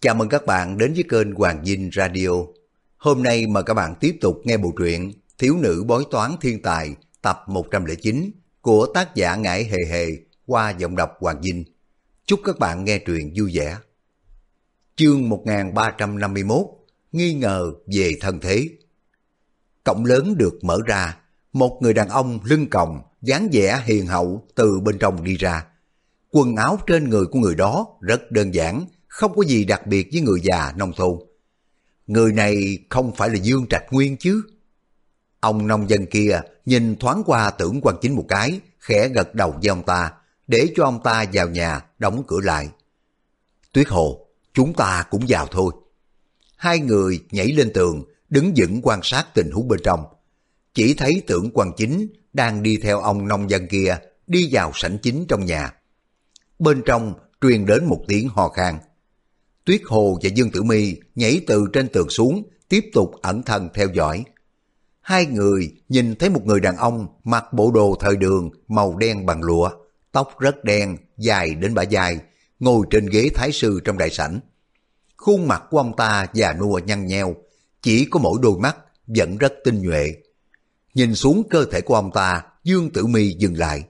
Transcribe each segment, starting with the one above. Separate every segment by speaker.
Speaker 1: Chào mừng các bạn đến với kênh Hoàng Dinh Radio. Hôm nay mời các bạn tiếp tục nghe bộ truyện Thiếu nữ bói toán thiên tài tập 109 của tác giả Ngải Hề Hề qua giọng đọc Hoàng Dinh. Chúc các bạn nghe truyện vui vẻ. Chương 1351 Nghi ngờ về thân thế Cổng lớn được mở ra, một người đàn ông lưng còng, dáng vẻ hiền hậu từ bên trong đi ra. Quần áo trên người của người đó rất đơn giản, không có gì đặc biệt với người già nông thôn. Người này không phải là Dương Trạch Nguyên chứ? Ông nông dân kia nhìn thoáng qua tưởng quan chính một cái, khẽ gật đầu với ông ta, để cho ông ta vào nhà, đóng cửa lại. Tuyết Hồ, chúng ta cũng vào thôi. Hai người nhảy lên tường, đứng vững quan sát tình huống bên trong. Chỉ thấy tưởng quan chính đang đi theo ông nông dân kia, đi vào sảnh chính trong nhà. Bên trong truyền đến một tiếng hò khan. Tuyết Hồ và Dương Tử Mi nhảy từ trên tường xuống, tiếp tục ẩn thần theo dõi. Hai người nhìn thấy một người đàn ông mặc bộ đồ thời đường màu đen bằng lụa, tóc rất đen, dài đến bả dài, ngồi trên ghế thái sư trong đại sảnh. Khuôn mặt của ông ta già nua nhăn nheo, chỉ có mỗi đôi mắt vẫn rất tinh nhuệ. Nhìn xuống cơ thể của ông ta, Dương Tử Mi dừng lại.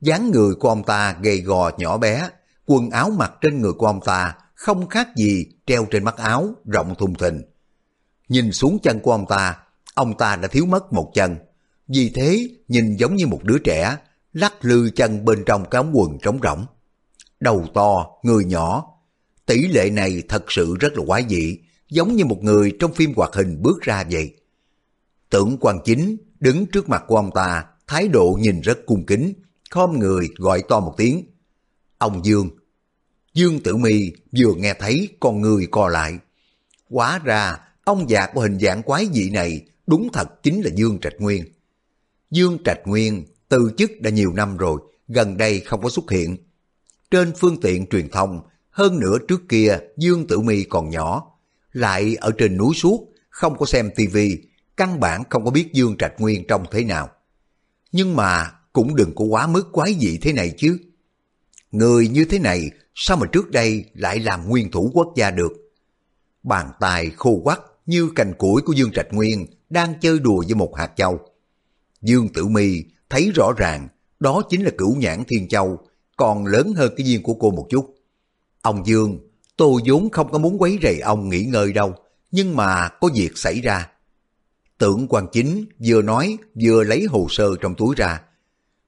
Speaker 1: dáng người của ông ta gầy gò nhỏ bé, quần áo mặc trên người của ông ta không khác gì treo trên mắt áo rộng thùng thình. Nhìn xuống chân của ông ta, ông ta đã thiếu mất một chân. Vì thế nhìn giống như một đứa trẻ, lắc lư chân bên trong cái ống quần trống rỗng. Đầu to, người nhỏ. Tỷ lệ này thật sự rất là quái dị, giống như một người trong phim hoạt hình bước ra vậy. Tưởng quan chính đứng trước mặt của ông ta, thái độ nhìn rất cung kính, khom người gọi to một tiếng. Ông Dương, Dương Tử Mi vừa nghe thấy con người co lại. Quá ra, ông già của hình dạng quái dị này đúng thật chính là Dương Trạch Nguyên. Dương Trạch Nguyên từ chức đã nhiều năm rồi, gần đây không có xuất hiện. Trên phương tiện truyền thông, hơn nữa trước kia Dương Tử Mi còn nhỏ, lại ở trên núi suốt, không có xem tivi, căn bản không có biết Dương Trạch Nguyên trông thế nào. Nhưng mà cũng đừng có quá mức quái dị thế này chứ. Người như thế này sao mà trước đây lại làm nguyên thủ quốc gia được? Bàn tay khô quắc như cành củi của Dương Trạch Nguyên đang chơi đùa với một hạt châu. Dương Tử Mi thấy rõ ràng đó chính là cửu nhãn thiên châu, còn lớn hơn cái viên của cô một chút. Ông Dương, tôi vốn không có muốn quấy rầy ông nghỉ ngơi đâu, nhưng mà có việc xảy ra. Tưởng quan chính vừa nói vừa lấy hồ sơ trong túi ra.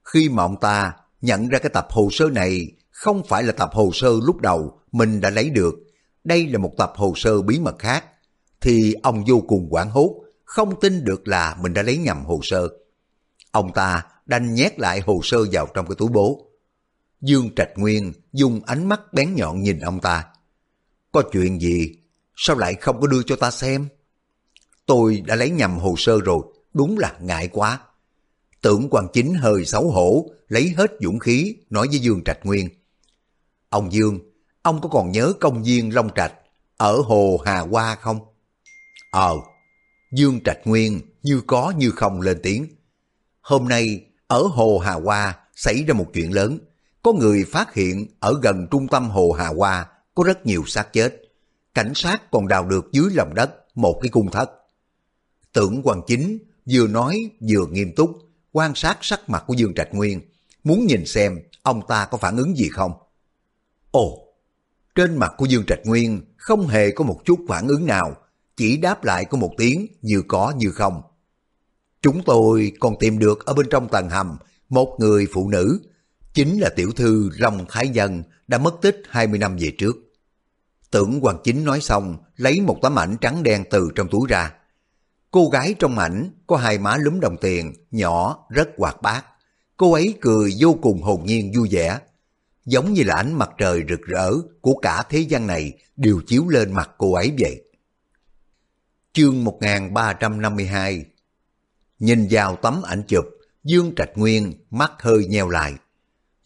Speaker 1: Khi mà ông ta nhận ra cái tập hồ sơ này không phải là tập hồ sơ lúc đầu mình đã lấy được, đây là một tập hồ sơ bí mật khác, thì ông vô cùng quảng hốt, không tin được là mình đã lấy nhầm hồ sơ. Ông ta đành nhét lại hồ sơ vào trong cái túi bố. Dương Trạch Nguyên dùng ánh mắt bén nhọn nhìn ông ta. Có chuyện gì? Sao lại không có đưa cho ta xem? Tôi đã lấy nhầm hồ sơ rồi, đúng là ngại quá. Tưởng quan chính hơi xấu hổ, lấy hết dũng khí, nói với Dương Trạch Nguyên. Ông Dương, ông có còn nhớ công viên Long Trạch ở hồ Hà Hoa không? Ờ, Dương Trạch Nguyên như có như không lên tiếng. Hôm nay ở hồ Hà Hoa xảy ra một chuyện lớn. Có người phát hiện ở gần trung tâm hồ Hà Hoa có rất nhiều xác chết. Cảnh sát còn đào được dưới lòng đất một cái cung thất. Tưởng Hoàng chính vừa nói vừa nghiêm túc quan sát sắc mặt của Dương Trạch Nguyên, muốn nhìn xem ông ta có phản ứng gì không. Ồ, trên mặt của Dương Trạch Nguyên không hề có một chút phản ứng nào, chỉ đáp lại có một tiếng như có như không. Chúng tôi còn tìm được ở bên trong tầng hầm một người phụ nữ, chính là tiểu thư Long Thái Dân đã mất tích 20 năm về trước. Tưởng Hoàng Chính nói xong, lấy một tấm ảnh trắng đen từ trong túi ra. Cô gái trong ảnh có hai má lúm đồng tiền, nhỏ, rất hoạt bát. Cô ấy cười vô cùng hồn nhiên vui vẻ, giống như là ánh mặt trời rực rỡ của cả thế gian này đều chiếu lên mặt cô ấy vậy. Chương 1352 Nhìn vào tấm ảnh chụp, Dương Trạch Nguyên mắt hơi nheo lại.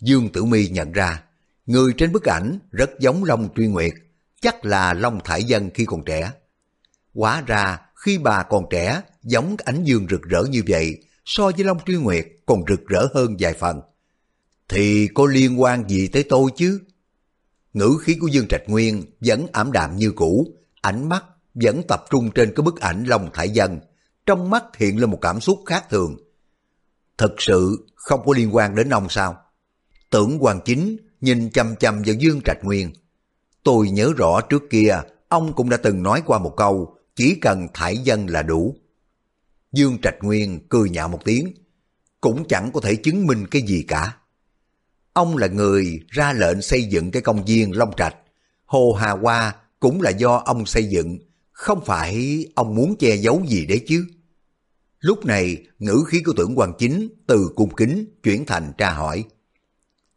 Speaker 1: Dương Tử Mi nhận ra, người trên bức ảnh rất giống Long Truy Nguyệt, chắc là Long Thải Dân khi còn trẻ. Quá ra, khi bà còn trẻ, giống ánh dương rực rỡ như vậy, so với Long Truy Nguyệt còn rực rỡ hơn vài phần thì có liên quan gì tới tôi chứ? ngữ khí của Dương Trạch Nguyên vẫn ảm đạm như cũ, ánh mắt vẫn tập trung trên cái bức ảnh Long Thải Dân. Trong mắt hiện lên một cảm xúc khác thường. Thật sự không có liên quan đến ông sao? Tưởng Hoàng Chính nhìn chăm chăm vào Dương Trạch Nguyên. Tôi nhớ rõ trước kia ông cũng đã từng nói qua một câu chỉ cần thải dân là đủ. Dương Trạch Nguyên cười nhạo một tiếng, cũng chẳng có thể chứng minh cái gì cả. Ông là người ra lệnh xây dựng cái công viên Long Trạch, Hồ Hà Hoa cũng là do ông xây dựng, không phải ông muốn che giấu gì đấy chứ. Lúc này, ngữ khí của tưởng Hoàng chính từ cung kính chuyển thành tra hỏi.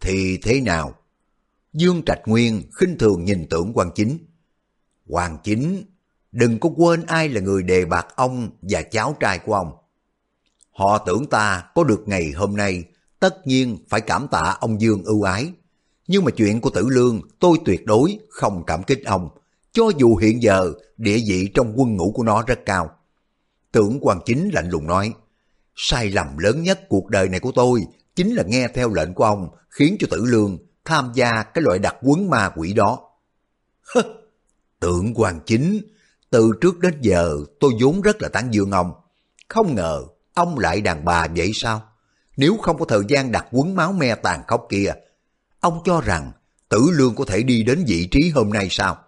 Speaker 1: Thì thế nào? Dương Trạch Nguyên khinh thường nhìn tưởng Hoàng chính. Hoàng chính, đừng có quên ai là người đề bạc ông và cháu trai của ông. Họ tưởng ta có được ngày hôm nay, tất nhiên phải cảm tạ ông Dương ưu ái. Nhưng mà chuyện của Tử Lương tôi tuyệt đối không cảm kích ông, cho dù hiện giờ địa vị trong quân ngũ của nó rất cao. Tưởng quan chính lạnh lùng nói, sai lầm lớn nhất cuộc đời này của tôi chính là nghe theo lệnh của ông khiến cho Tử Lương tham gia cái loại đặc quấn ma quỷ đó. Tưởng quan chính, từ trước đến giờ tôi vốn rất là tán dương ông. Không ngờ ông lại đàn bà vậy sao? Nếu không có thời gian đặt quấn máu me tàn khốc kia, ông cho rằng tử lương có thể đi đến vị trí hôm nay sao?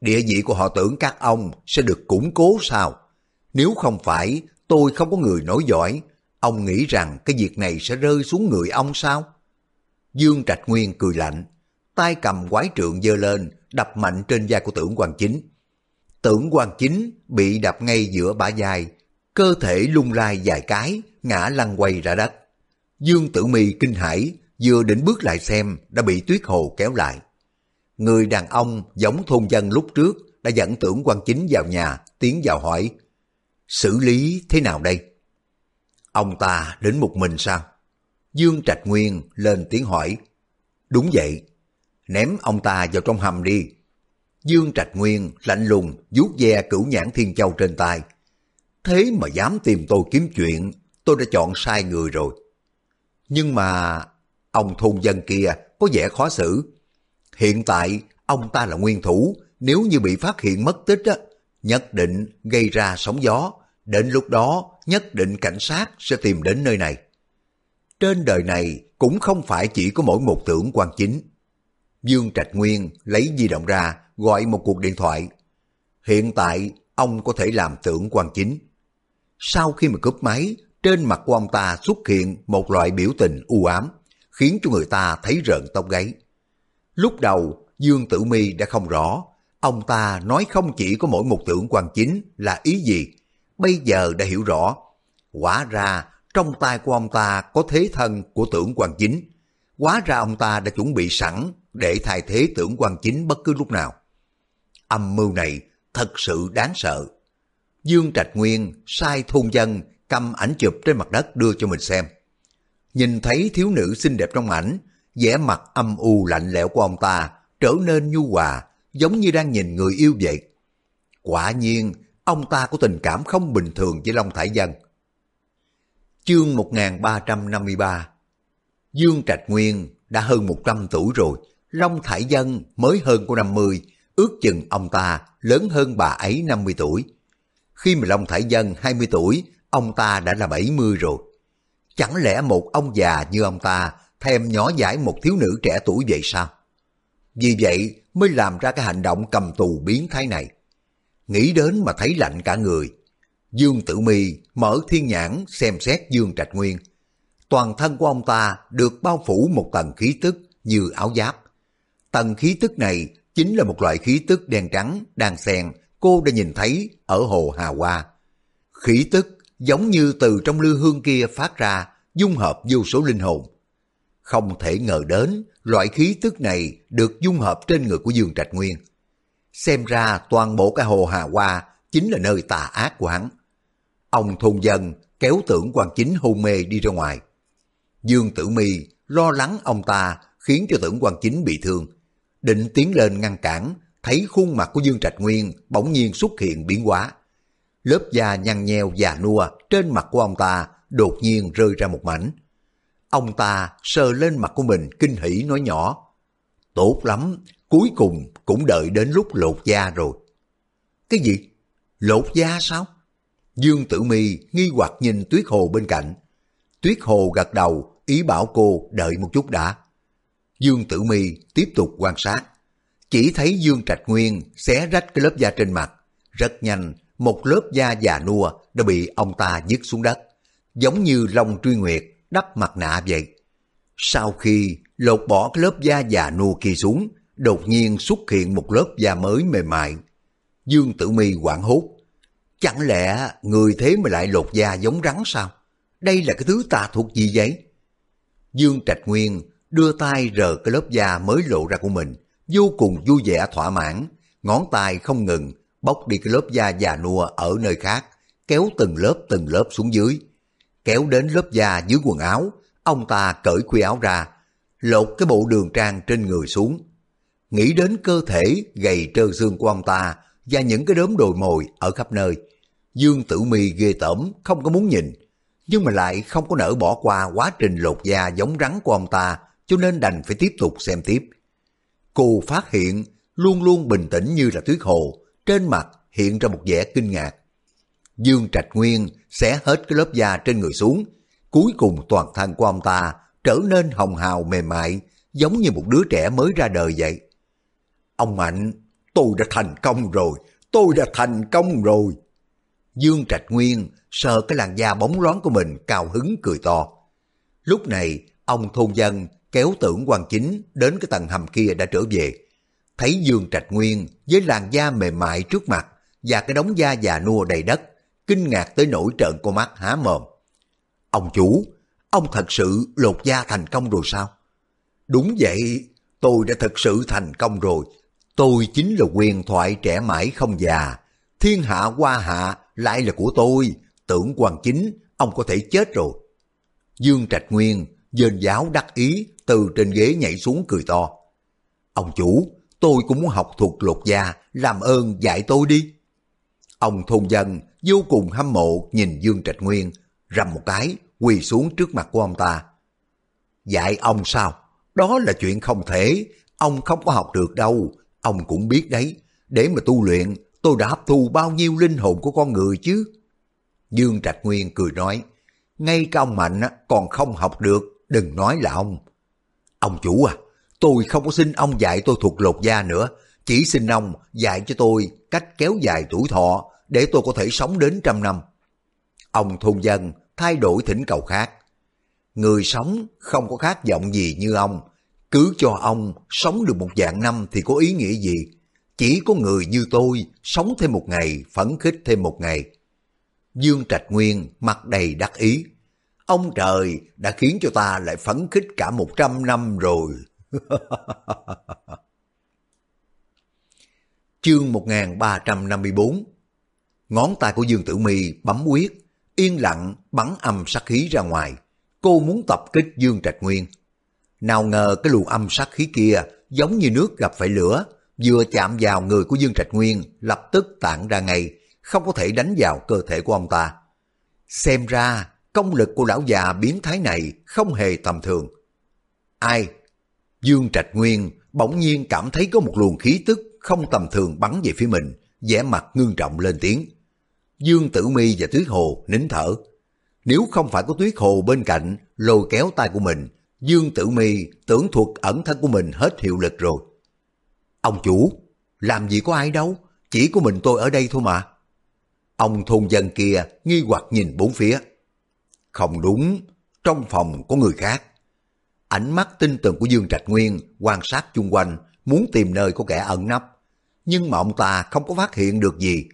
Speaker 1: Địa vị của họ tưởng các ông sẽ được củng cố sao? Nếu không phải tôi không có người nổi giỏi, ông nghĩ rằng cái việc này sẽ rơi xuống người ông sao? Dương Trạch Nguyên cười lạnh, tay cầm quái trượng dơ lên, đập mạnh trên vai của tưởng quan chính. Tưởng quan chính bị đập ngay giữa bả vai, cơ thể lung lai vài cái, ngã lăn quay ra đất. Dương Tử Mi kinh hãi, vừa định bước lại xem đã bị Tuyết Hồ kéo lại. Người đàn ông giống thôn dân lúc trước đã dẫn tưởng quan chính vào nhà, tiến vào hỏi, xử lý thế nào đây? Ông ta đến một mình sao? Dương Trạch Nguyên lên tiếng hỏi, đúng vậy, ném ông ta vào trong hầm đi. Dương Trạch Nguyên lạnh lùng vuốt ve cửu nhãn thiên châu trên tay. Thế mà dám tìm tôi kiếm chuyện, tôi đã chọn sai người rồi. Nhưng mà ông thôn dân kia có vẻ khó xử. Hiện tại ông ta là nguyên thủ, nếu như bị phát hiện mất tích á, nhất định gây ra sóng gió. Đến lúc đó nhất định cảnh sát sẽ tìm đến nơi này. Trên đời này cũng không phải chỉ có mỗi một tưởng quan chính. Dương Trạch Nguyên lấy di động ra gọi một cuộc điện thoại. Hiện tại ông có thể làm tưởng quan chính. Sau khi mà cúp máy, trên mặt của ông ta xuất hiện một loại biểu tình u ám, khiến cho người ta thấy rợn tóc gáy. Lúc đầu, Dương Tử Mi đã không rõ, ông ta nói không chỉ có mỗi một tưởng quan chính là ý gì, bây giờ đã hiểu rõ. Quả ra, trong tay của ông ta có thế thân của tưởng quan chính. Quá ra ông ta đã chuẩn bị sẵn để thay thế tưởng quan chính bất cứ lúc nào. Âm mưu này thật sự đáng sợ. Dương Trạch Nguyên sai thôn dân cầm ảnh chụp trên mặt đất đưa cho mình xem. Nhìn thấy thiếu nữ xinh đẹp trong ảnh, vẻ mặt âm u lạnh lẽo của ông ta trở nên nhu hòa, giống như đang nhìn người yêu vậy. Quả nhiên, ông ta có tình cảm không bình thường với Long Thải Dân. Chương 1353 Dương Trạch Nguyên đã hơn 100 tuổi rồi, Long Thải Dân mới hơn của 50, ước chừng ông ta lớn hơn bà ấy 50 tuổi. Khi mà Long Thải Dân 20 tuổi, ông ta đã là 70 rồi. Chẳng lẽ một ông già như ông ta thèm nhỏ giải một thiếu nữ trẻ tuổi vậy sao? Vì vậy mới làm ra cái hành động cầm tù biến thái này. Nghĩ đến mà thấy lạnh cả người. Dương Tử Mi mở thiên nhãn xem xét Dương Trạch Nguyên. Toàn thân của ông ta được bao phủ một tầng khí tức như áo giáp. Tầng khí tức này chính là một loại khí tức đen trắng đang xen, cô đã nhìn thấy ở hồ Hà Hoa. Khí tức giống như từ trong lư hương kia phát ra, dung hợp vô số linh hồn. Không thể ngờ đến loại khí tức này được dung hợp trên người của Dương Trạch Nguyên. Xem ra toàn bộ cái hồ Hà Hoa chính là nơi tà ác của hắn. Ông thôn dân kéo tưởng quan chính hôn mê đi ra ngoài. Dương Tử Mi lo lắng ông ta khiến cho tưởng quan chính bị thương. Định tiến lên ngăn cản, thấy khuôn mặt của Dương Trạch Nguyên bỗng nhiên xuất hiện biến hóa. Lớp da nhăn nheo già nua trên mặt của ông ta đột nhiên rơi ra một mảnh. Ông ta sờ lên mặt của mình kinh hỉ nói nhỏ, Tốt lắm, cuối cùng cũng đợi đến lúc lột da rồi. Cái gì? Lột da sao? Dương Tử Mi nghi hoặc nhìn Tuyết Hồ bên cạnh. Tuyết Hồ gật đầu, ý bảo cô đợi một chút đã. Dương Tử Mi tiếp tục quan sát. Chỉ thấy Dương Trạch Nguyên xé rách cái lớp da trên mặt. Rất nhanh, một lớp da già nua đã bị ông ta dứt xuống đất. Giống như Long Truy Nguyệt đắp mặt nạ vậy. Sau khi lột bỏ cái lớp da già nua kia xuống, đột nhiên xuất hiện một lớp da mới mềm mại. Dương Tử Mi quảng hốt. Chẳng lẽ người thế mà lại lột da giống rắn sao? Đây là cái thứ tà thuộc gì vậy? Dương Trạch Nguyên đưa tay rờ cái lớp da mới lộ ra của mình, vô cùng vui vẻ thỏa mãn, ngón tay không ngừng bóc đi cái lớp da già nua ở nơi khác, kéo từng lớp từng lớp xuống dưới. Kéo đến lớp da dưới quần áo, ông ta cởi khuy áo ra, lột cái bộ đường trang trên người xuống. Nghĩ đến cơ thể gầy trơ xương của ông ta và những cái đốm đồi mồi ở khắp nơi. Dương Tử Mi ghê tởm, không có muốn nhìn, nhưng mà lại không có nỡ bỏ qua quá trình lột da giống rắn của ông ta, cho nên đành phải tiếp tục xem tiếp. Cô phát hiện luôn luôn bình tĩnh như là tuyết hồ, trên mặt hiện ra một vẻ kinh ngạc. Dương Trạch Nguyên xé hết cái lớp da trên người xuống, cuối cùng toàn thân của ông ta trở nên hồng hào mềm mại, giống như một đứa trẻ mới ra đời vậy. Ông Mạnh, tôi đã thành công rồi, tôi đã thành công rồi. Dương Trạch Nguyên sờ cái làn da bóng loáng của mình cao hứng cười to. Lúc này, ông thôn dân kéo tưởng quan chính đến cái tầng hầm kia đã trở về. Thấy Dương Trạch Nguyên với làn da mềm mại trước mặt và cái đống da già nua đầy đất, kinh ngạc tới nỗi trợn con mắt há mồm. Ông chủ, ông thật sự lột da thành công rồi sao? Đúng vậy, tôi đã thật sự thành công rồi. Tôi chính là quyền thoại trẻ mãi không già. Thiên hạ qua hạ lại là của tôi. Tưởng quan chính, ông có thể chết rồi. Dương Trạch Nguyên, dên giáo đắc ý, từ trên ghế nhảy xuống cười to. Ông chủ, tôi cũng muốn học thuộc lột gia làm ơn dạy tôi đi. Ông thôn dân vô cùng hâm mộ nhìn Dương Trạch Nguyên, rầm một cái, quỳ xuống trước mặt của ông ta. Dạy ông sao? Đó là chuyện không thể, ông không có học được đâu, ông cũng biết đấy. Để mà tu luyện, tôi đã hấp thu bao nhiêu linh hồn của con người chứ? Dương Trạch Nguyên cười nói, ngay cả ông Mạnh còn không học được, đừng nói là ông. Ông chủ à, tôi không có xin ông dạy tôi thuộc lột da nữa, chỉ xin ông dạy cho tôi cách kéo dài tuổi thọ để tôi có thể sống đến trăm năm. Ông thôn dân thay đổi thỉnh cầu khác. Người sống không có khát vọng gì như ông, cứ cho ông sống được một dạng năm thì có ý nghĩa gì? Chỉ có người như tôi sống thêm một ngày, phấn khích thêm một ngày. Dương Trạch Nguyên mặt đầy đắc ý. Ông trời đã khiến cho ta lại phấn khích cả một trăm năm rồi. Chương 1354 Ngón tay của Dương Tử Mi bấm quyết, yên lặng bắn âm sát khí ra ngoài. Cô muốn tập kích Dương Trạch Nguyên. Nào ngờ cái luồng âm sát khí kia giống như nước gặp phải lửa, vừa chạm vào người của Dương Trạch Nguyên lập tức tản ra ngay, không có thể đánh vào cơ thể của ông ta. Xem ra công lực của lão già biến thái này không hề tầm thường. Ai? Dương Trạch Nguyên bỗng nhiên cảm thấy có một luồng khí tức không tầm thường bắn về phía mình, vẻ mặt ngưng trọng lên tiếng. Dương Tử Mi và Tuyết Hồ nín thở. Nếu không phải có Tuyết Hồ bên cạnh lôi kéo tay của mình, Dương Tử Mi tưởng thuật ẩn thân của mình hết hiệu lực rồi. Ông chủ, làm gì có ai đâu, chỉ có mình tôi ở đây thôi mà. Ông thôn dân kia nghi hoặc nhìn bốn phía. Không đúng, trong phòng có người khác. Ánh mắt tinh tường của Dương Trạch Nguyên quan sát chung quanh, muốn tìm nơi có kẻ ẩn nấp. Nhưng mà ông ta không có phát hiện được gì.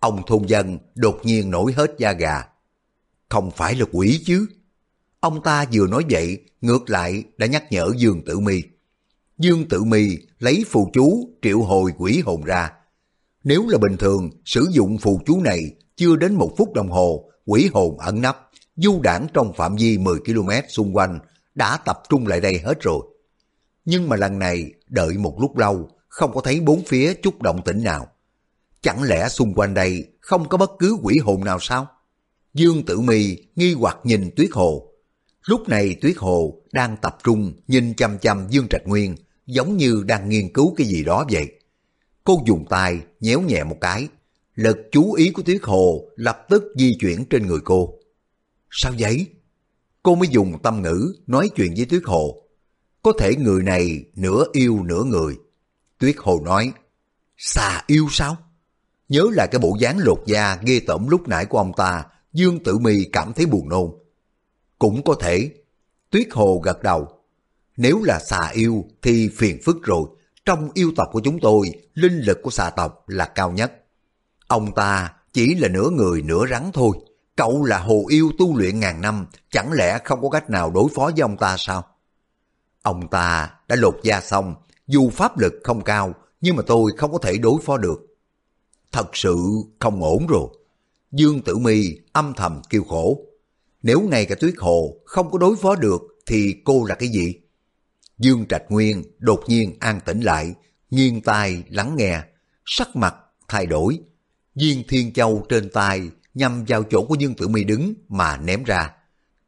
Speaker 1: Ông thôn dân đột nhiên nổi hết da gà. Không phải là quỷ chứ. Ông ta vừa nói vậy, ngược lại đã nhắc nhở Dương Tử Mi. Dương Tử Mi lấy phù chú triệu hồi quỷ hồn ra. Nếu là bình thường, sử dụng phù chú này chưa đến một phút đồng hồ, quỷ hồn ẩn nấp, du đảng trong phạm vi 10 km xung quanh đã tập trung lại đây hết rồi. Nhưng mà lần này đợi một lúc lâu, không có thấy bốn phía chút động tĩnh nào. Chẳng lẽ xung quanh đây không có bất cứ quỷ hồn nào sao? Dương Tử Mi nghi hoặc nhìn Tuyết Hồ. Lúc này Tuyết Hồ đang tập trung nhìn chăm chăm Dương Trạch Nguyên, giống như đang nghiên cứu cái gì đó vậy. Cô dùng tay nhéo nhẹ một cái, lực chú ý của Tuyết Hồ lập tức di chuyển trên người cô. Sao vậy? Cô mới dùng tâm ngữ nói chuyện với Tuyết Hồ. Có thể người này nửa yêu nửa người. Tuyết Hồ nói, xà yêu sao? Nhớ lại cái bộ dáng lột da ghê tởm lúc nãy của ông ta, Dương Tử Mi cảm thấy buồn nôn. Cũng có thể. Tuyết Hồ gật đầu. Nếu là xà yêu thì phiền phức rồi. Trong yêu tộc của chúng tôi, linh lực của xà tộc là cao nhất. Ông ta chỉ là nửa người nửa rắn thôi. Cậu là hồ yêu tu luyện ngàn năm, chẳng lẽ không có cách nào đối phó với ông ta sao? Ông ta đã lột da xong, dù pháp lực không cao, nhưng mà tôi không có thể đối phó được. Thật sự không ổn rồi. Dương Tử Mi âm thầm kêu khổ. Nếu ngay cả tuyết hồ không có đối phó được thì cô là cái gì? Dương Trạch Nguyên đột nhiên an tĩnh lại, nghiêng tai lắng nghe, sắc mặt thay đổi. Viên Thiên Châu trên tay nhằm vào chỗ của Dương Tử Mi đứng mà ném ra.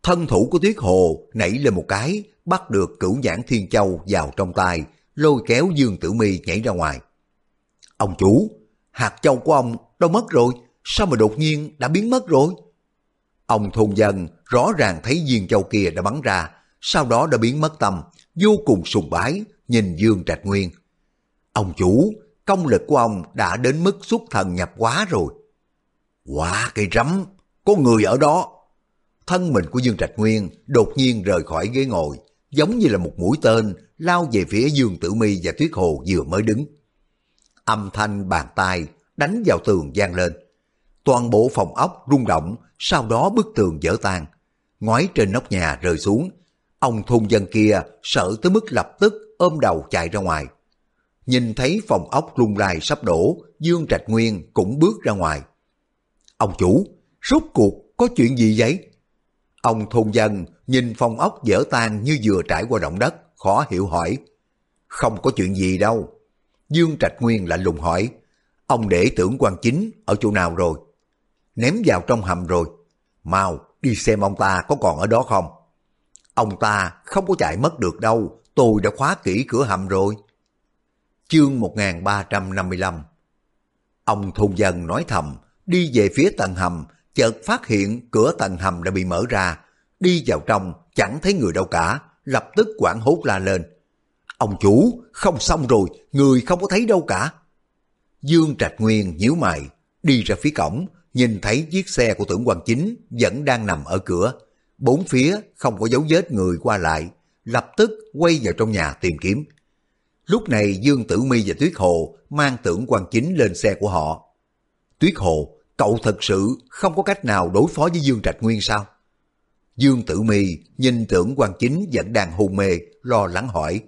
Speaker 1: Thân thủ của Tuyết Hồ nảy lên một cái, bắt được cửu nhãn Thiên Châu vào trong tay, lôi kéo Dương Tử Mi nhảy ra ngoài. Ông chủ, hạt châu của ông đâu mất rồi, sao mà đột nhiên đã biến mất rồi? Ông thôn dân rõ ràng thấy viên châu kia đã bắn ra, sau đó đã biến mất tâm, vô cùng sùng bái, nhìn Dương Trạch Nguyên. Ông chủ, công lực của ông đã đến mức xuất thần nhập quá rồi. Quá cây rắm, có người ở đó. Thân mình của Dương Trạch Nguyên đột nhiên rời khỏi ghế ngồi, giống như là một mũi tên lao về phía Dương Tử Mi và Tuyết Hồ vừa mới đứng. Âm thanh bàn tay đánh vào tường gian lên. Toàn bộ phòng ốc rung động, sau đó bức tường vỡ tan. Ngói trên nóc nhà rơi xuống. Ông thôn dân kia sợ tới mức lập tức ôm đầu chạy ra ngoài. Nhìn thấy phòng ốc lung lay sắp đổ, Dương Trạch Nguyên cũng bước ra ngoài. Ông chủ, rốt cuộc có chuyện gì vậy? Ông thôn dân nhìn phòng ốc dở tan như vừa trải qua động đất, khó hiểu hỏi. Không có chuyện gì đâu. Dương Trạch Nguyên lạnh lùng hỏi. Ông để tưởng quan chính ở chỗ nào rồi? Ném vào trong hầm rồi. Mau, đi xem ông ta có còn ở đó không? Ông ta không có chạy mất được đâu, tôi đã khóa kỹ cửa hầm rồi. Chương 1355 Ông thôn dân nói thầm, đi về phía tầng hầm, chợt phát hiện cửa tầng hầm đã bị mở ra. Đi vào trong, chẳng thấy người đâu cả, lập tức quảng hốt la lên. Ông chủ, không xong rồi, người không có thấy đâu cả. Dương Trạch Nguyên nhíu mày, đi ra phía cổng, nhìn thấy chiếc xe của tưởng quan chính vẫn đang nằm ở cửa. Bốn phía không có dấu vết người qua lại, lập tức quay vào trong nhà tìm kiếm. Lúc này Dương Tử Mi và Tuyết Hồ mang tưởng quan chính lên xe của họ. Tuyết Hồ, cậu thật sự không có cách nào đối phó với Dương Trạch Nguyên sao? Dương Tử Mi nhìn tưởng quan chính vẫn đang hôn mê, lo lắng hỏi.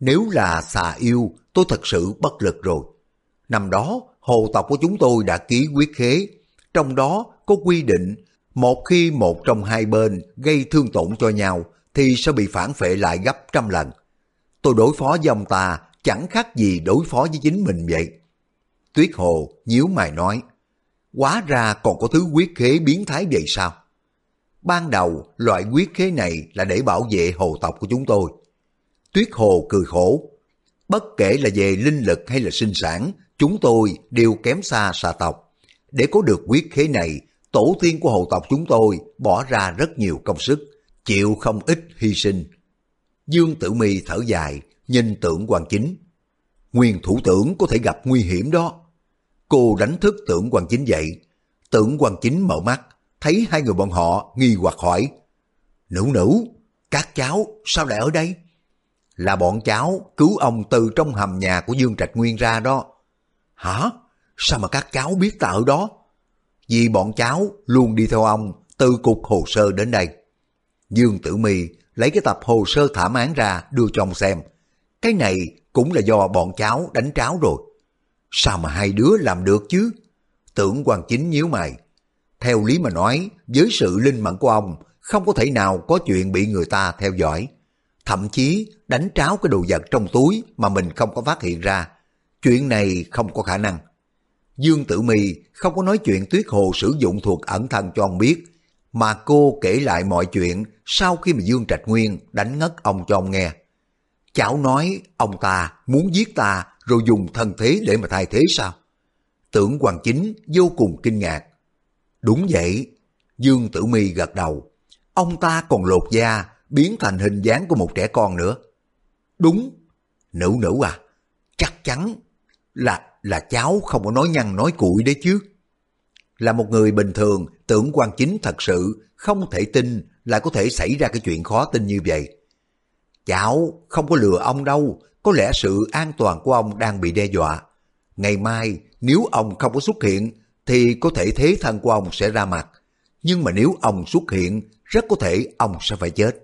Speaker 1: Nếu là xà yêu, tôi thật sự bất lực rồi. Năm đó, hồ tộc của chúng tôi đã ký quyết khế, trong đó có quy định một khi một trong hai bên gây thương tổn cho nhau thì sẽ bị phản phệ lại gấp trăm lần. Tôi đối phó với ông ta chẳng khác gì đối phó với chính mình vậy. Tuyết Hồ nhíu mày nói, quá ra còn có thứ quyết khế biến thái vậy sao? Ban đầu, loại quyết khế này là để bảo vệ hồ tộc của chúng tôi. Tuyết Hồ cười khổ. Bất kể là về linh lực hay là sinh sản, chúng tôi đều kém xa xà tộc. Để có được quyết khế này, tổ tiên của hồ tộc chúng tôi bỏ ra rất nhiều công sức, chịu không ít hy sinh. Dương Tử Mi thở dài, nhìn tưởng quan chính. Nguyên thủ tưởng có thể gặp nguy hiểm đó. Cô đánh thức tưởng quan chính dậy. Tưởng quan chính mở mắt, thấy hai người bọn họ nghi hoặc hỏi. Nữ nữ, các cháu sao lại ở đây? Là bọn cháu cứu ông từ trong hầm nhà của Dương Trạch Nguyên ra đó. Hả? Sao mà các cháu biết ta ở đó? Vì bọn cháu luôn đi theo ông từ cục hồ sơ đến đây. Dương Tử Mi lấy cái tập hồ sơ thảm án ra đưa cho ông xem. Cái này cũng là do bọn cháu đánh tráo rồi. Sao mà hai đứa làm được chứ? Tưởng quan chính nhíu mày. Theo lý mà nói, với sự linh mẫn của ông, không có thể nào có chuyện bị người ta theo dõi. Thậm chí đánh tráo cái đồ vật trong túi mà mình không có phát hiện ra. Chuyện này không có khả năng. Dương Tử Mi không có nói chuyện Tuyết Hồ sử dụng thuật ẩn thân cho ông biết, mà cô kể lại mọi chuyện sau khi mà Dương Trạch Nguyên đánh ngất ông cho ông nghe. Cháu nói ông ta muốn giết ta rồi dùng thân thế để mà thay thế sao? Tưởng Hoàng Chính vô cùng kinh ngạc. Đúng vậy, Dương Tử Mi gật đầu. Ông ta còn lột da, biến thành hình dáng của một trẻ con nữa. Đúng, nữ nữ à, chắc chắn là là cháu không có nói nhăn nói cuội đấy chứ. Là một người bình thường, tưởng quan chính thật sự không thể tin là có thể xảy ra cái chuyện khó tin như vậy. Cháu không có lừa ông đâu, có lẽ sự an toàn của ông đang bị đe dọa. Ngày mai nếu ông không có xuất hiện thì có thể thế thân của ông sẽ ra mặt. Nhưng mà nếu ông xuất hiện rất có thể ông sẽ phải chết.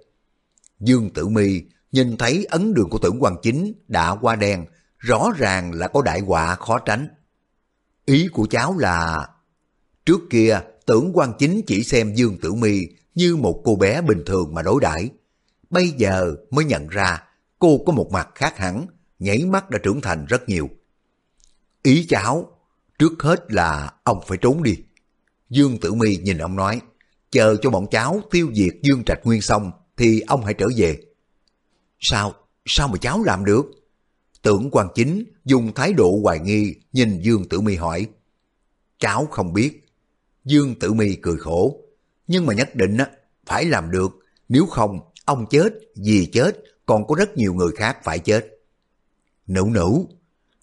Speaker 1: Dương Tử Mi nhìn thấy ấn đường của tưởng quan chính đã qua đen, rõ ràng là có đại họa khó tránh. Ý của cháu là... Trước kia, tưởng quan chính chỉ xem Dương Tử Mi như một cô bé bình thường mà đối đãi Bây giờ mới nhận ra cô có một mặt khác hẳn, nhảy mắt đã trưởng thành rất nhiều. Ý cháu, trước hết là ông phải trốn đi. Dương Tử Mi nhìn ông nói, chờ cho bọn cháu tiêu diệt Dương Trạch Nguyên xong thì ông hãy trở về. Sao? Sao mà cháu làm được? Tưởng quan chính dùng thái độ hoài nghi nhìn Dương Tử Mi hỏi. Cháu không biết. Dương Tử Mi cười khổ. Nhưng mà nhất định á phải làm được. Nếu không, ông chết, dì chết, còn có rất nhiều người khác phải chết. Nữ nữ,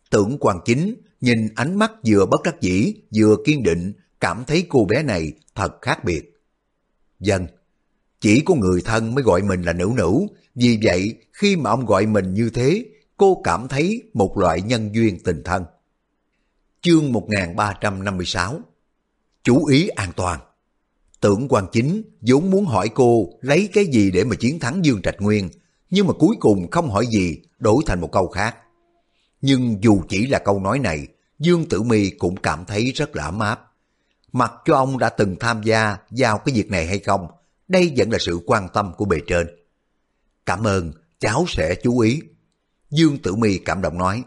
Speaker 1: tưởng quan chính nhìn ánh mắt vừa bất đắc dĩ vừa kiên định cảm thấy cô bé này thật khác biệt. Dân, chỉ có người thân mới gọi mình là nữ nữ, vì vậy khi mà ông gọi mình như thế, cô cảm thấy một loại nhân duyên tình thân. Chương 1356 Chú ý an toàn Tưởng quan chính vốn muốn hỏi cô lấy cái gì để mà chiến thắng Dương Trạch Nguyên, nhưng mà cuối cùng không hỏi gì, đổi thành một câu khác. Nhưng dù chỉ là câu nói này, Dương Tử Mi cũng cảm thấy rất là ấm áp. Mặc cho ông đã từng tham gia vào cái việc này hay không, đây vẫn là sự quan tâm của bề trên. Cảm ơn, cháu sẽ chú ý. Dương Tử Mi cảm động nói,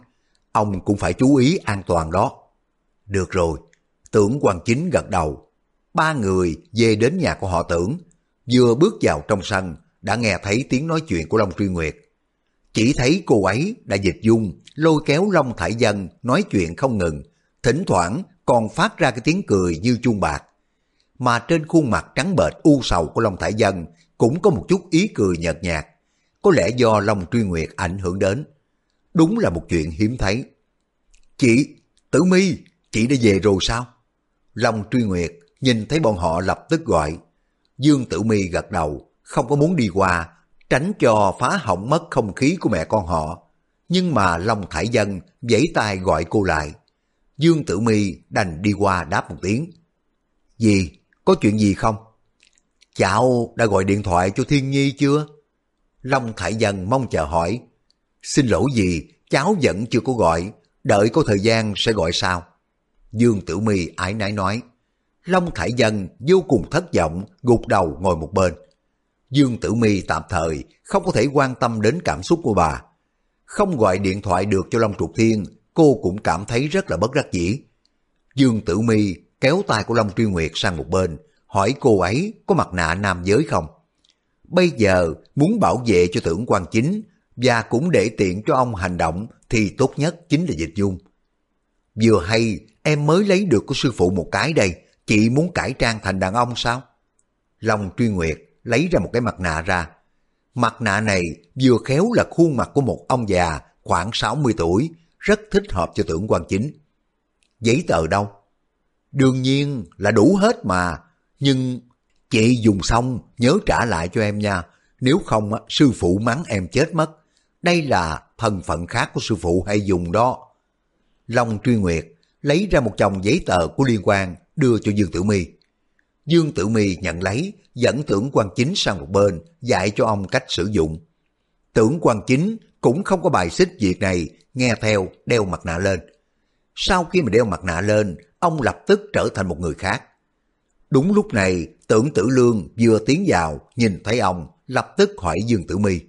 Speaker 1: ông cũng phải chú ý an toàn đó. Được rồi, tưởng quan chính gật đầu. Ba người về đến nhà của họ tưởng, vừa bước vào trong sân, đã nghe thấy tiếng nói chuyện của Long Truy Nguyệt. Chỉ thấy cô ấy đã dịch dung, lôi kéo Long Thải Dân nói chuyện không ngừng, thỉnh thoảng còn phát ra cái tiếng cười như chuông bạc. Mà trên khuôn mặt trắng bệch u sầu của Long Thải Dân cũng có một chút ý cười nhợt nhạt, có lẽ do Long Truy Nguyệt ảnh hưởng đến. Đúng là một chuyện hiếm thấy. Chị, Tử Mi, chị đã về rồi sao? Long Truy Nguyệt nhìn thấy bọn họ lập tức gọi. Dương Tử Mi gật đầu, không có muốn đi qua, tránh cho phá hỏng mất không khí của mẹ con họ. Nhưng mà Long Thải Dân giãy tay gọi cô lại. Dương Tử Mi đành đi qua đáp một tiếng. Gì? Có chuyện gì không? Cháu đã gọi điện thoại cho Thiên Nhi chưa? Long Thải Dân mong chờ hỏi. Xin lỗi gì, cháu vẫn chưa có gọi, đợi có thời gian sẽ gọi sao Dương Tử Mi ái nái nói. Long Thải Dân vô cùng thất vọng, gục đầu ngồi một bên. Dương Tử Mi tạm thời không có thể quan tâm đến cảm xúc của bà. Không gọi điện thoại được cho Long Trục Thiên, cô cũng cảm thấy rất là bất đắc dĩ. Dương Tử Mi kéo tay của Long Truy Nguyệt sang một bên, hỏi cô ấy có mặt nạ nam giới không. Bây giờ muốn bảo vệ cho tưởng quan chính và cũng để tiện cho ông hành động thì tốt nhất chính là dịch dung. Vừa hay em mới lấy được của sư phụ một cái đây, chị muốn cải trang thành đàn ông sao? Long Truy Nguyệt lấy ra một cái mặt nạ ra. Mặt nạ này vừa khéo là khuôn mặt của một ông già khoảng 60 tuổi, rất thích hợp cho tưởng quan chính. Giấy tờ đâu? Đương nhiên là đủ hết mà, nhưng chị dùng xong nhớ trả lại cho em nha, nếu không sư phụ mắng em chết mất. Đây là thân phận khác của sư phụ hay dùng đó. Long Truy Nguyệt lấy ra một chồng giấy tờ của liên quan đưa cho Dương Tử Mi. Dương Tử Mi nhận lấy, dẫn tưởng quan chính sang một bên, dạy cho ông cách sử dụng. Tưởng quan chính cũng không có bài xích việc này, nghe theo, đeo mặt nạ lên. Sau khi mà đeo mặt nạ lên, ông lập tức trở thành một người khác. Đúng lúc này, tưởng tử lương vừa tiến vào, nhìn thấy ông, lập tức hỏi Dương Tử Mi.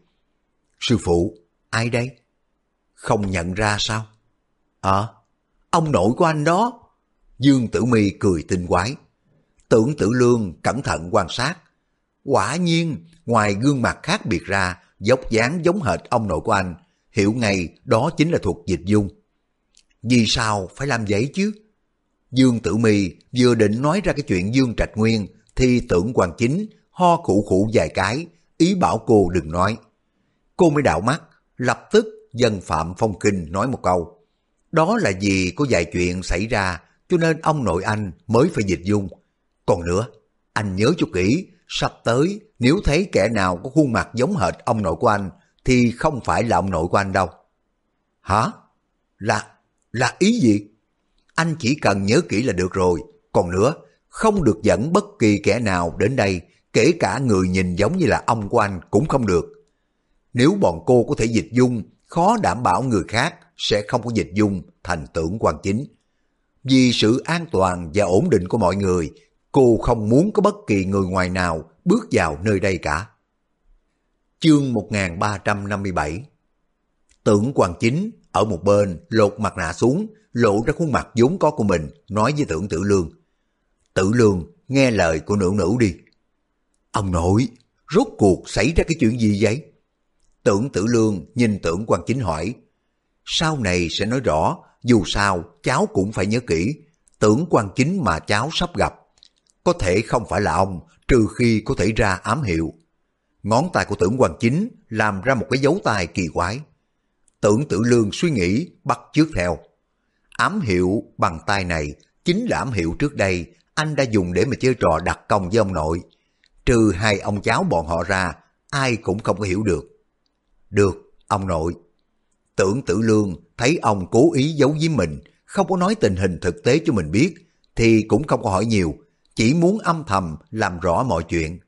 Speaker 1: Sư phụ, ai đây? Không nhận ra sao? Ờ, ông nội của anh đó. Dương Tử Mi cười tinh quái. Tưởng tử lương cẩn thận quan sát. Quả nhiên, ngoài gương mặt khác biệt ra, dốc dáng giống hệt ông nội của anh, hiểu ngay đó chính là thuộc dịch dung. Vì sao phải làm vậy chứ? Dương Tử Mi vừa định nói ra cái chuyện Dương Trạch Nguyên thì tưởng Hoàng Chính ho khủ khủ vài cái, ý bảo cô đừng nói. Cô mới đạo mắt, lập tức dân Phạm Phong Kinh nói một câu. Đó là vì có vài chuyện xảy ra cho nên ông nội anh mới phải dịch dung. Còn nữa, anh nhớ cho kỹ, sắp tới nếu thấy kẻ nào có khuôn mặt giống hệt ông nội của anh thì không phải là ông nội của anh đâu. Hả? Là, là ý gì? Anh chỉ cần nhớ kỹ là được rồi. Còn nữa, không được dẫn bất kỳ kẻ nào đến đây, kể cả người nhìn giống như là ông của anh cũng không được. Nếu bọn cô có thể dịch dung, khó đảm bảo người khác sẽ không có dịch dung thành tưởng quan chính. Vì sự an toàn và ổn định của mọi người, cô không muốn có bất kỳ người ngoài nào bước vào nơi đây cả. Chương 1357 Tưởng quan chính ở một bên lột mặt nạ xuống, lộ ra khuôn mặt vốn có của mình, nói với tưởng tử lương. Tử lương, nghe lời của nữ nữ đi. Ông nội, rốt cuộc xảy ra cái chuyện gì vậy? Tưởng tử lương nhìn tưởng quan chính hỏi. Sau này sẽ nói rõ, dù sao cháu cũng phải nhớ kỹ, tưởng quan chính mà cháu sắp gặp. Có thể không phải là ông, trừ khi có thể ra ám hiệu. Ngón tay của tưởng hoàng chính làm ra một cái dấu tay kỳ quái. Tưởng tử lương suy nghĩ bắt trước theo. Ám hiệu bằng tay này chính là ám hiệu trước đây anh đã dùng để mà chơi trò đặt công với ông nội. Trừ hai ông cháu bọn họ ra, ai cũng không có hiểu được. Được, ông nội. Tưởng tử lương thấy ông cố ý giấu giếm mình, không có nói tình hình thực tế cho mình biết, thì cũng không có hỏi nhiều, chỉ muốn âm thầm làm rõ mọi chuyện.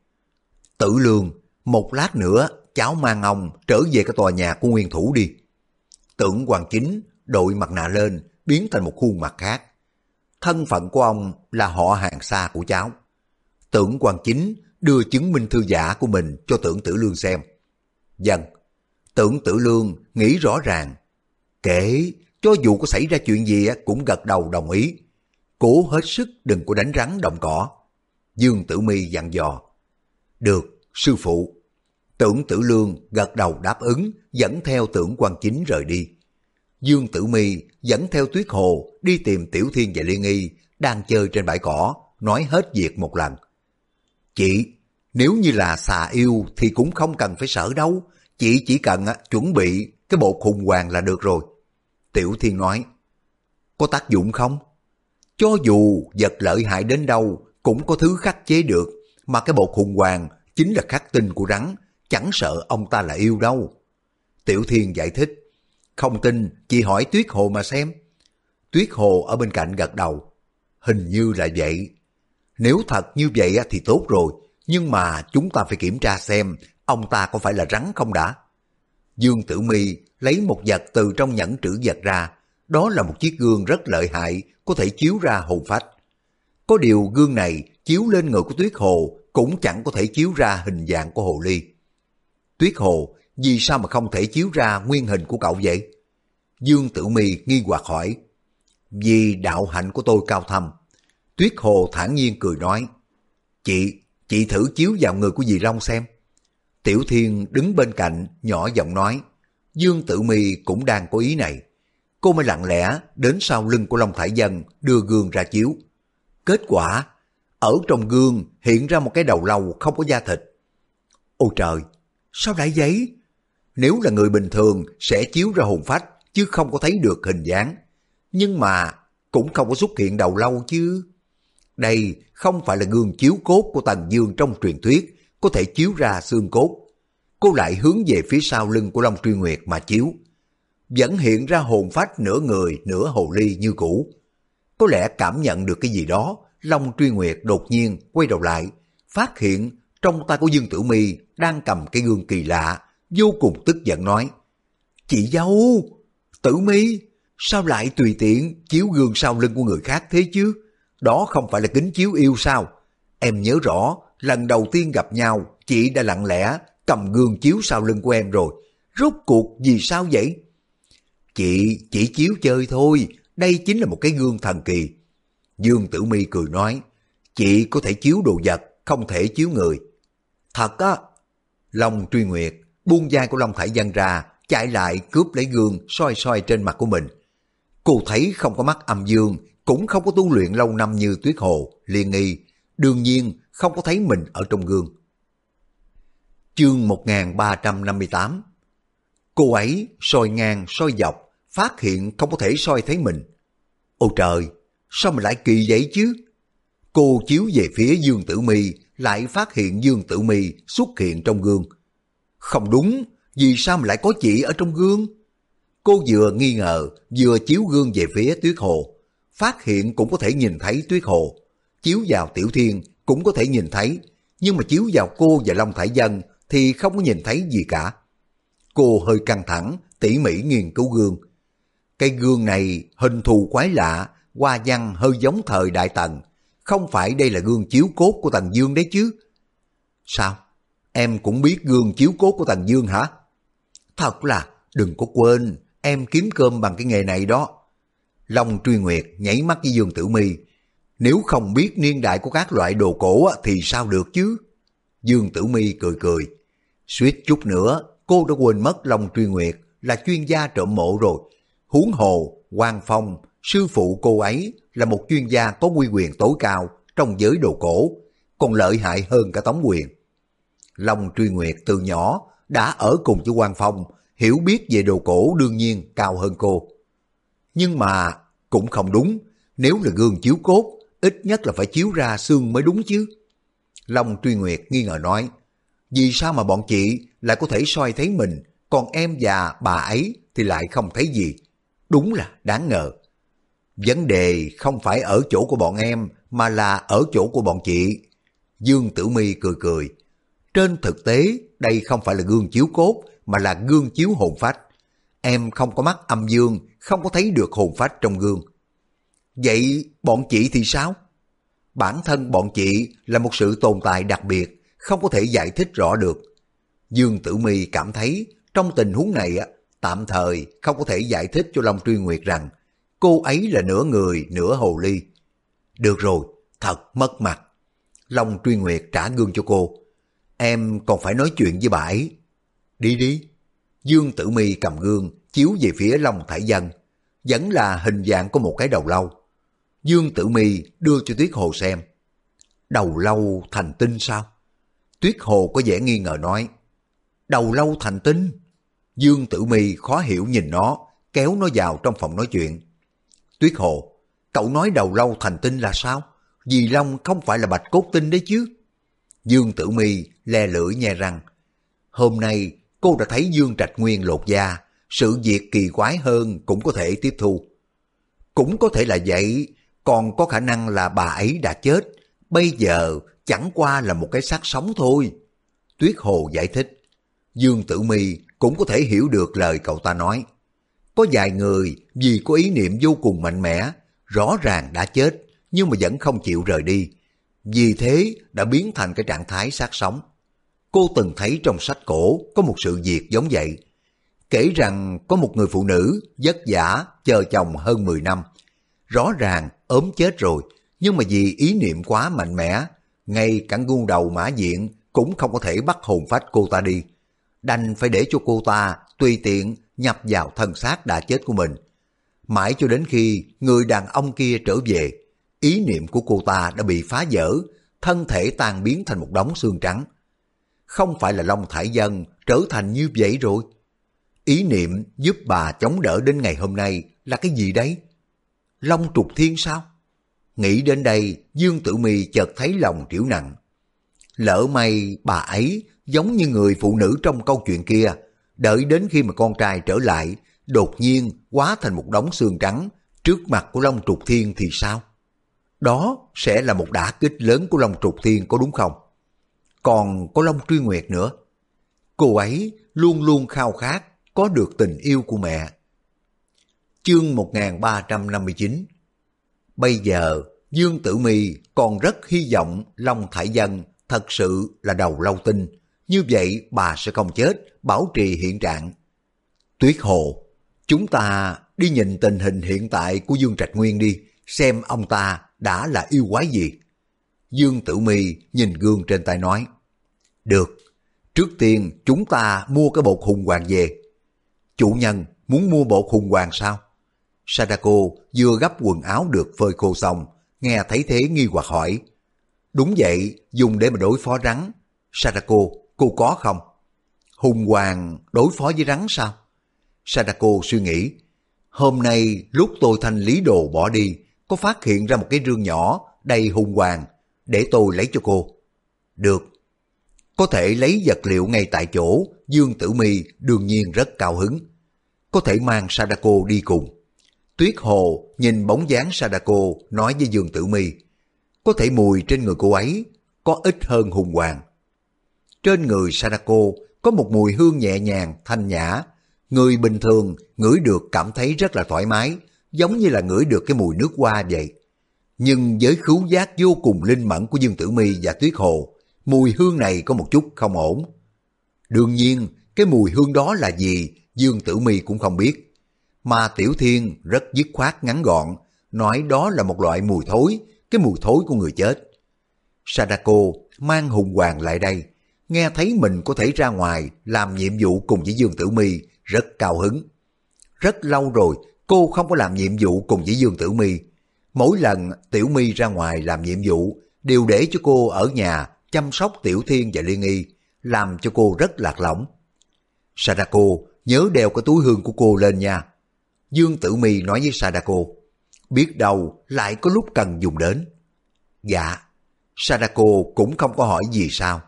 Speaker 1: Tử lương, một lát nữa cháu mang ông trở về cái tòa nhà của nguyên thủ đi. Tưởng hoàng chính đội mặt nạ lên, biến thành một khuôn mặt khác. Thân phận của ông là họ hàng xa của cháu. Tưởng hoàng chính đưa chứng minh thư giả của mình cho tưởng tử lương xem. dần tưởng tử lương nghĩ rõ ràng. Kể, cho dù có xảy ra chuyện gì cũng gật đầu đồng ý. Cố hết sức đừng có đánh rắn động cỏ. Dương Tử Mi dặn dò. Được, sư phụ. Tưởng Tử Lương gật đầu đáp ứng, dẫn theo tưởng quan chính rời đi. Dương Tử Mi dẫn theo Tuyết Hồ đi tìm Tiểu Thiên và Liên Nghi đang chơi trên bãi cỏ, nói hết việc một lần. Chị, nếu như là xà yêu thì cũng không cần phải sợ đâu, chị chỉ cần à, chuẩn bị cái bộ khùng hoàng là được rồi. Tiểu Thiên nói, có tác dụng không? Cho dù vật lợi hại đến đâu cũng có thứ khắc chế được, mà cái bộ hùng hoàng chính là khắc tinh của rắn, chẳng sợ ông ta là yêu đâu. Tiểu Thiên giải thích, không tin, chị hỏi Tuyết Hồ mà xem. Tuyết Hồ ở bên cạnh gật đầu. Hình như là vậy. Nếu thật như vậy thì tốt rồi, nhưng mà chúng ta phải kiểm tra xem ông ta có phải là rắn không đã. Dương Tử Mi lấy một vật từ trong nhẫn trữ vật ra, đó là một chiếc gương rất lợi hại, có thể chiếu ra hồn phách. Có điều gương này chiếu lên người của Tuyết Hồ cũng chẳng có thể chiếu ra hình dạng của hồ ly. Tuyết Hồ vì sao mà không thể chiếu ra nguyên hình của cậu vậy? Dương Tử Mi nghi hoặc hỏi. Vì đạo hạnh của tôi cao thâm. Tuyết Hồ thản nhiên cười nói. Chị, chị thử chiếu vào người của dì Long xem. Tiểu Thiên đứng bên cạnh, nhỏ giọng nói. Dương Tử Mi cũng đang có ý này. Cô mới lặng lẽ đến sau lưng của Long Thải Dân đưa gương ra chiếu. Kết quả, ở trong gương hiện ra một cái đầu lâu không có da thịt. Ôi trời, sao lại giấy Nếu là người bình thường sẽ chiếu ra hồn phách chứ không có thấy được hình dáng. Nhưng mà cũng không có xuất hiện đầu lâu chứ. Đây không phải là gương chiếu cốt của Tần Dương trong truyền thuyết, có thể chiếu ra xương cốt. Cô lại hướng về phía sau lưng của Long Truy Nguyệt mà chiếu. Vẫn hiện ra hồn phách nửa người, nửa hồ ly như cũ. Có lẽ cảm nhận được cái gì đó, Long Truy Nguyệt đột nhiên quay đầu lại, phát hiện trong tay của Dương Tử Mi đang cầm cái gương kỳ lạ, vô cùng tức giận nói. Chị dâu, Tử Mi, sao lại tùy tiện chiếu gương sau lưng của người khác thế chứ? Đó không phải là kính chiếu yêu sao? Em nhớ rõ, lần đầu tiên gặp nhau, chị đã lặng lẽ cầm gương chiếu sau lưng của em rồi. Rốt cuộc vì sao vậy? Chị chỉ chiếu chơi thôi, đây chính là một cái gương thần kỳ. Dương Tử Mi cười nói, chị có thể chiếu đồ vật, không thể chiếu người. Thật á, Long truy nguyệt, buông vai của Long Thải Văn ra, chạy lại cướp lấy gương soi soi trên mặt của mình. Cô thấy không có mắt âm dương, cũng không có tu luyện lâu năm như Tuyết Hồ, liên nghi, đương nhiên không có thấy mình ở trong gương. Chương 1358 Cô ấy soi ngang soi dọc, phát hiện không có thể soi thấy mình. Ôi trời, sao mà lại kỳ vậy chứ? Cô chiếu về phía Dương Tử Mi lại phát hiện Dương Tử Mi xuất hiện trong gương. Không đúng, vì sao mà lại có chị ở trong gương? Cô vừa nghi ngờ, vừa chiếu gương về phía Tuyết Hồ. Phát hiện cũng có thể nhìn thấy Tuyết Hồ. Chiếu vào Tiểu Thiên cũng có thể nhìn thấy, nhưng mà chiếu vào cô và Long Thải Dân thì không có nhìn thấy gì cả. Cô hơi căng thẳng, tỉ mỉ nghiên cứu gương. Cây gương này hình thù quái lạ, hoa văn hơi giống thời Đại Tần. Không phải đây là gương chiếu cốt của Tần Dương đấy chứ. Sao? Em cũng biết gương chiếu cốt của Tần Dương hả? Thật là, đừng có quên, em kiếm cơm bằng cái nghề này đó. Long truy nguyệt nhảy mắt với Dương Tử Mi Nếu không biết niên đại của các loại đồ cổ thì sao được chứ? Dương Tử Mi cười cười. Suýt chút nữa, cô đã quên mất Long truy nguyệt là chuyên gia trộm mộ rồi. Huống hồ, Quan Phong, sư phụ cô ấy là một chuyên gia có quy quyền tối cao trong giới đồ cổ, còn lợi hại hơn cả Tống Quyền. Long Truy Nguyệt từ nhỏ đã ở cùng với Quan Phong, hiểu biết về đồ cổ đương nhiên cao hơn cô. Nhưng mà cũng không đúng, nếu là gương chiếu cốt, ít nhất là phải chiếu ra xương mới đúng chứ. Long Truy Nguyệt nghi ngờ nói, vì sao mà bọn chị lại có thể soi thấy mình, còn em và bà ấy thì lại không thấy gì? Đúng là đáng ngờ. Vấn đề không phải ở chỗ của bọn em, mà là ở chỗ của bọn chị. Dương Tử Mi cười cười. Trên thực tế, đây không phải là gương chiếu cốt, mà là gương chiếu hồn phách. Em không có mắt âm dương, không có thấy được hồn phách trong gương. Vậy bọn chị thì sao? Bản thân bọn chị là một sự tồn tại đặc biệt, không có thể giải thích rõ được. Dương Tử Mi cảm thấy trong tình huống này tạm thời không có thể giải thích cho Long Truy Nguyệt rằng cô ấy là nửa người, nửa hồ ly. Được rồi, thật mất mặt. Long Truy Nguyệt trả gương cho cô. Em còn phải nói chuyện với bà ấy. Đi đi. Dương Tử Mi cầm gương, chiếu về phía Long Thải Dân. Vẫn là hình dạng của một cái đầu lâu. Dương Tử Mi đưa cho Tuyết Hồ xem. Đầu lâu thành tinh sao? Tuyết Hồ có vẻ nghi ngờ nói. Đầu lâu thành tinh? Dương Tử Mi khó hiểu nhìn nó, kéo nó vào trong phòng nói chuyện. Tuyết Hồ, cậu nói đầu lâu thành tinh là sao? Vì Long không phải là bạch cốt tinh đấy chứ. Dương Tử Mi le lưỡi nhe răng. Hôm nay cô đã thấy Dương Trạch Nguyên lột da, sự việc kỳ quái hơn cũng có thể tiếp thu. Cũng có thể là vậy, còn có khả năng là bà ấy đã chết, bây giờ chẳng qua là một cái xác sống thôi. Tuyết Hồ giải thích. Dương Tử Mi cũng có thể hiểu được lời cậu ta nói. Có vài người vì có ý niệm vô cùng mạnh mẽ, rõ ràng đã chết, nhưng mà vẫn không chịu rời đi. Vì thế đã biến thành cái trạng thái sát sống. Cô từng thấy trong sách cổ có một sự việc giống vậy. Kể rằng có một người phụ nữ vất vả chờ chồng hơn 10 năm. Rõ ràng ốm chết rồi, nhưng mà vì ý niệm quá mạnh mẽ, ngay cả gương đầu mã diện cũng không có thể bắt hồn phách cô ta đi. Đành phải để cho cô ta tùy tiện nhập vào thân xác đã chết của mình. Mãi cho đến khi người đàn ông kia trở về, ý niệm của cô ta đã bị phá vỡ, thân thể tan biến thành một đống xương trắng. Không phải là Long Thải Dân trở thành như vậy rồi. Ý niệm giúp bà chống đỡ đến ngày hôm nay là cái gì đấy? Long trục thiên sao? Nghĩ đến đây, Dương Tử Mi chợt thấy lòng triểu nặng. Lỡ may bà ấy giống như người phụ nữ trong câu chuyện kia, đợi đến khi mà con trai trở lại, đột nhiên hóa thành một đống xương trắng trước mặt của Long Trục Thiên thì sao? Đó sẽ là một đả kích lớn của Long Trục Thiên có đúng không? Còn có Long Truy Nguyệt nữa. Cô ấy luôn luôn khao khát có được tình yêu của mẹ. Chương 1359 Bây giờ, Dương Tử Mi còn rất hy vọng Long Thải Dân thật sự là đầu lâu tinh. Như vậy bà sẽ không chết, bảo trì hiện trạng. Tuyết Hồ, chúng ta đi nhìn tình hình hiện tại của Dương Trạch Nguyên đi, xem ông ta đã là yêu quái gì. Dương Tử Mi nhìn gương trên tay nói. Được, trước tiên chúng ta mua cái bột hùng hoàng về. Chủ nhân muốn mua bột hùng hoàng sao? Sadako vừa gấp quần áo được phơi khô xong, nghe thấy thế nghi hoặc hỏi. Đúng vậy, dùng để mà đối phó rắn. Sadako, cô có không? Hùng hoàng đối phó với rắn sao? Sadako suy nghĩ. Hôm nay lúc tôi thanh lý đồ bỏ đi, có phát hiện ra một cái rương nhỏ đầy hùng hoàng, để tôi lấy cho cô. Được. Có thể lấy vật liệu ngay tại chỗ, Dương Tử Mi đương nhiên rất cao hứng. Có thể mang Sadako đi cùng. Tuyết Hồ nhìn bóng dáng Sadako nói với Dương Tử Mi, có thể mùi trên người cô ấy có ít hơn hùng hoàng. Trên người Sadako có một mùi hương nhẹ nhàng, thanh nhã. Người bình thường ngửi được cảm thấy rất là thoải mái, giống như là ngửi được cái mùi nước hoa vậy. Nhưng với khứu giác vô cùng linh mẫn của Dương Tử Mi và Tuyết Hồ, mùi hương này có một chút không ổn. Đương nhiên, cái mùi hương đó là gì, Dương Tử Mi cũng không biết. Mà Tiểu Thiên rất dứt khoát ngắn gọn, nói đó là một loại mùi thối, cái mùi thối của người chết. Sadako mang Hùng Hoàng lại đây, nghe thấy mình có thể ra ngoài làm nhiệm vụ cùng với Dương Tử Mi rất cao hứng. Rất lâu rồi cô không có làm nhiệm vụ cùng với Dương Tử Mi. Mỗi lần Tiểu Mi ra ngoài làm nhiệm vụ đều để cho cô ở nhà chăm sóc Tiểu Thiên và Liên Nghi, làm cho cô rất lạc lõng. Sadako nhớ đeo cái túi hương của cô lên nha. Dương Tử Mi nói với Sadako, biết đâu lại có lúc cần dùng đến. Dạ, Sadako cũng không có hỏi gì sao.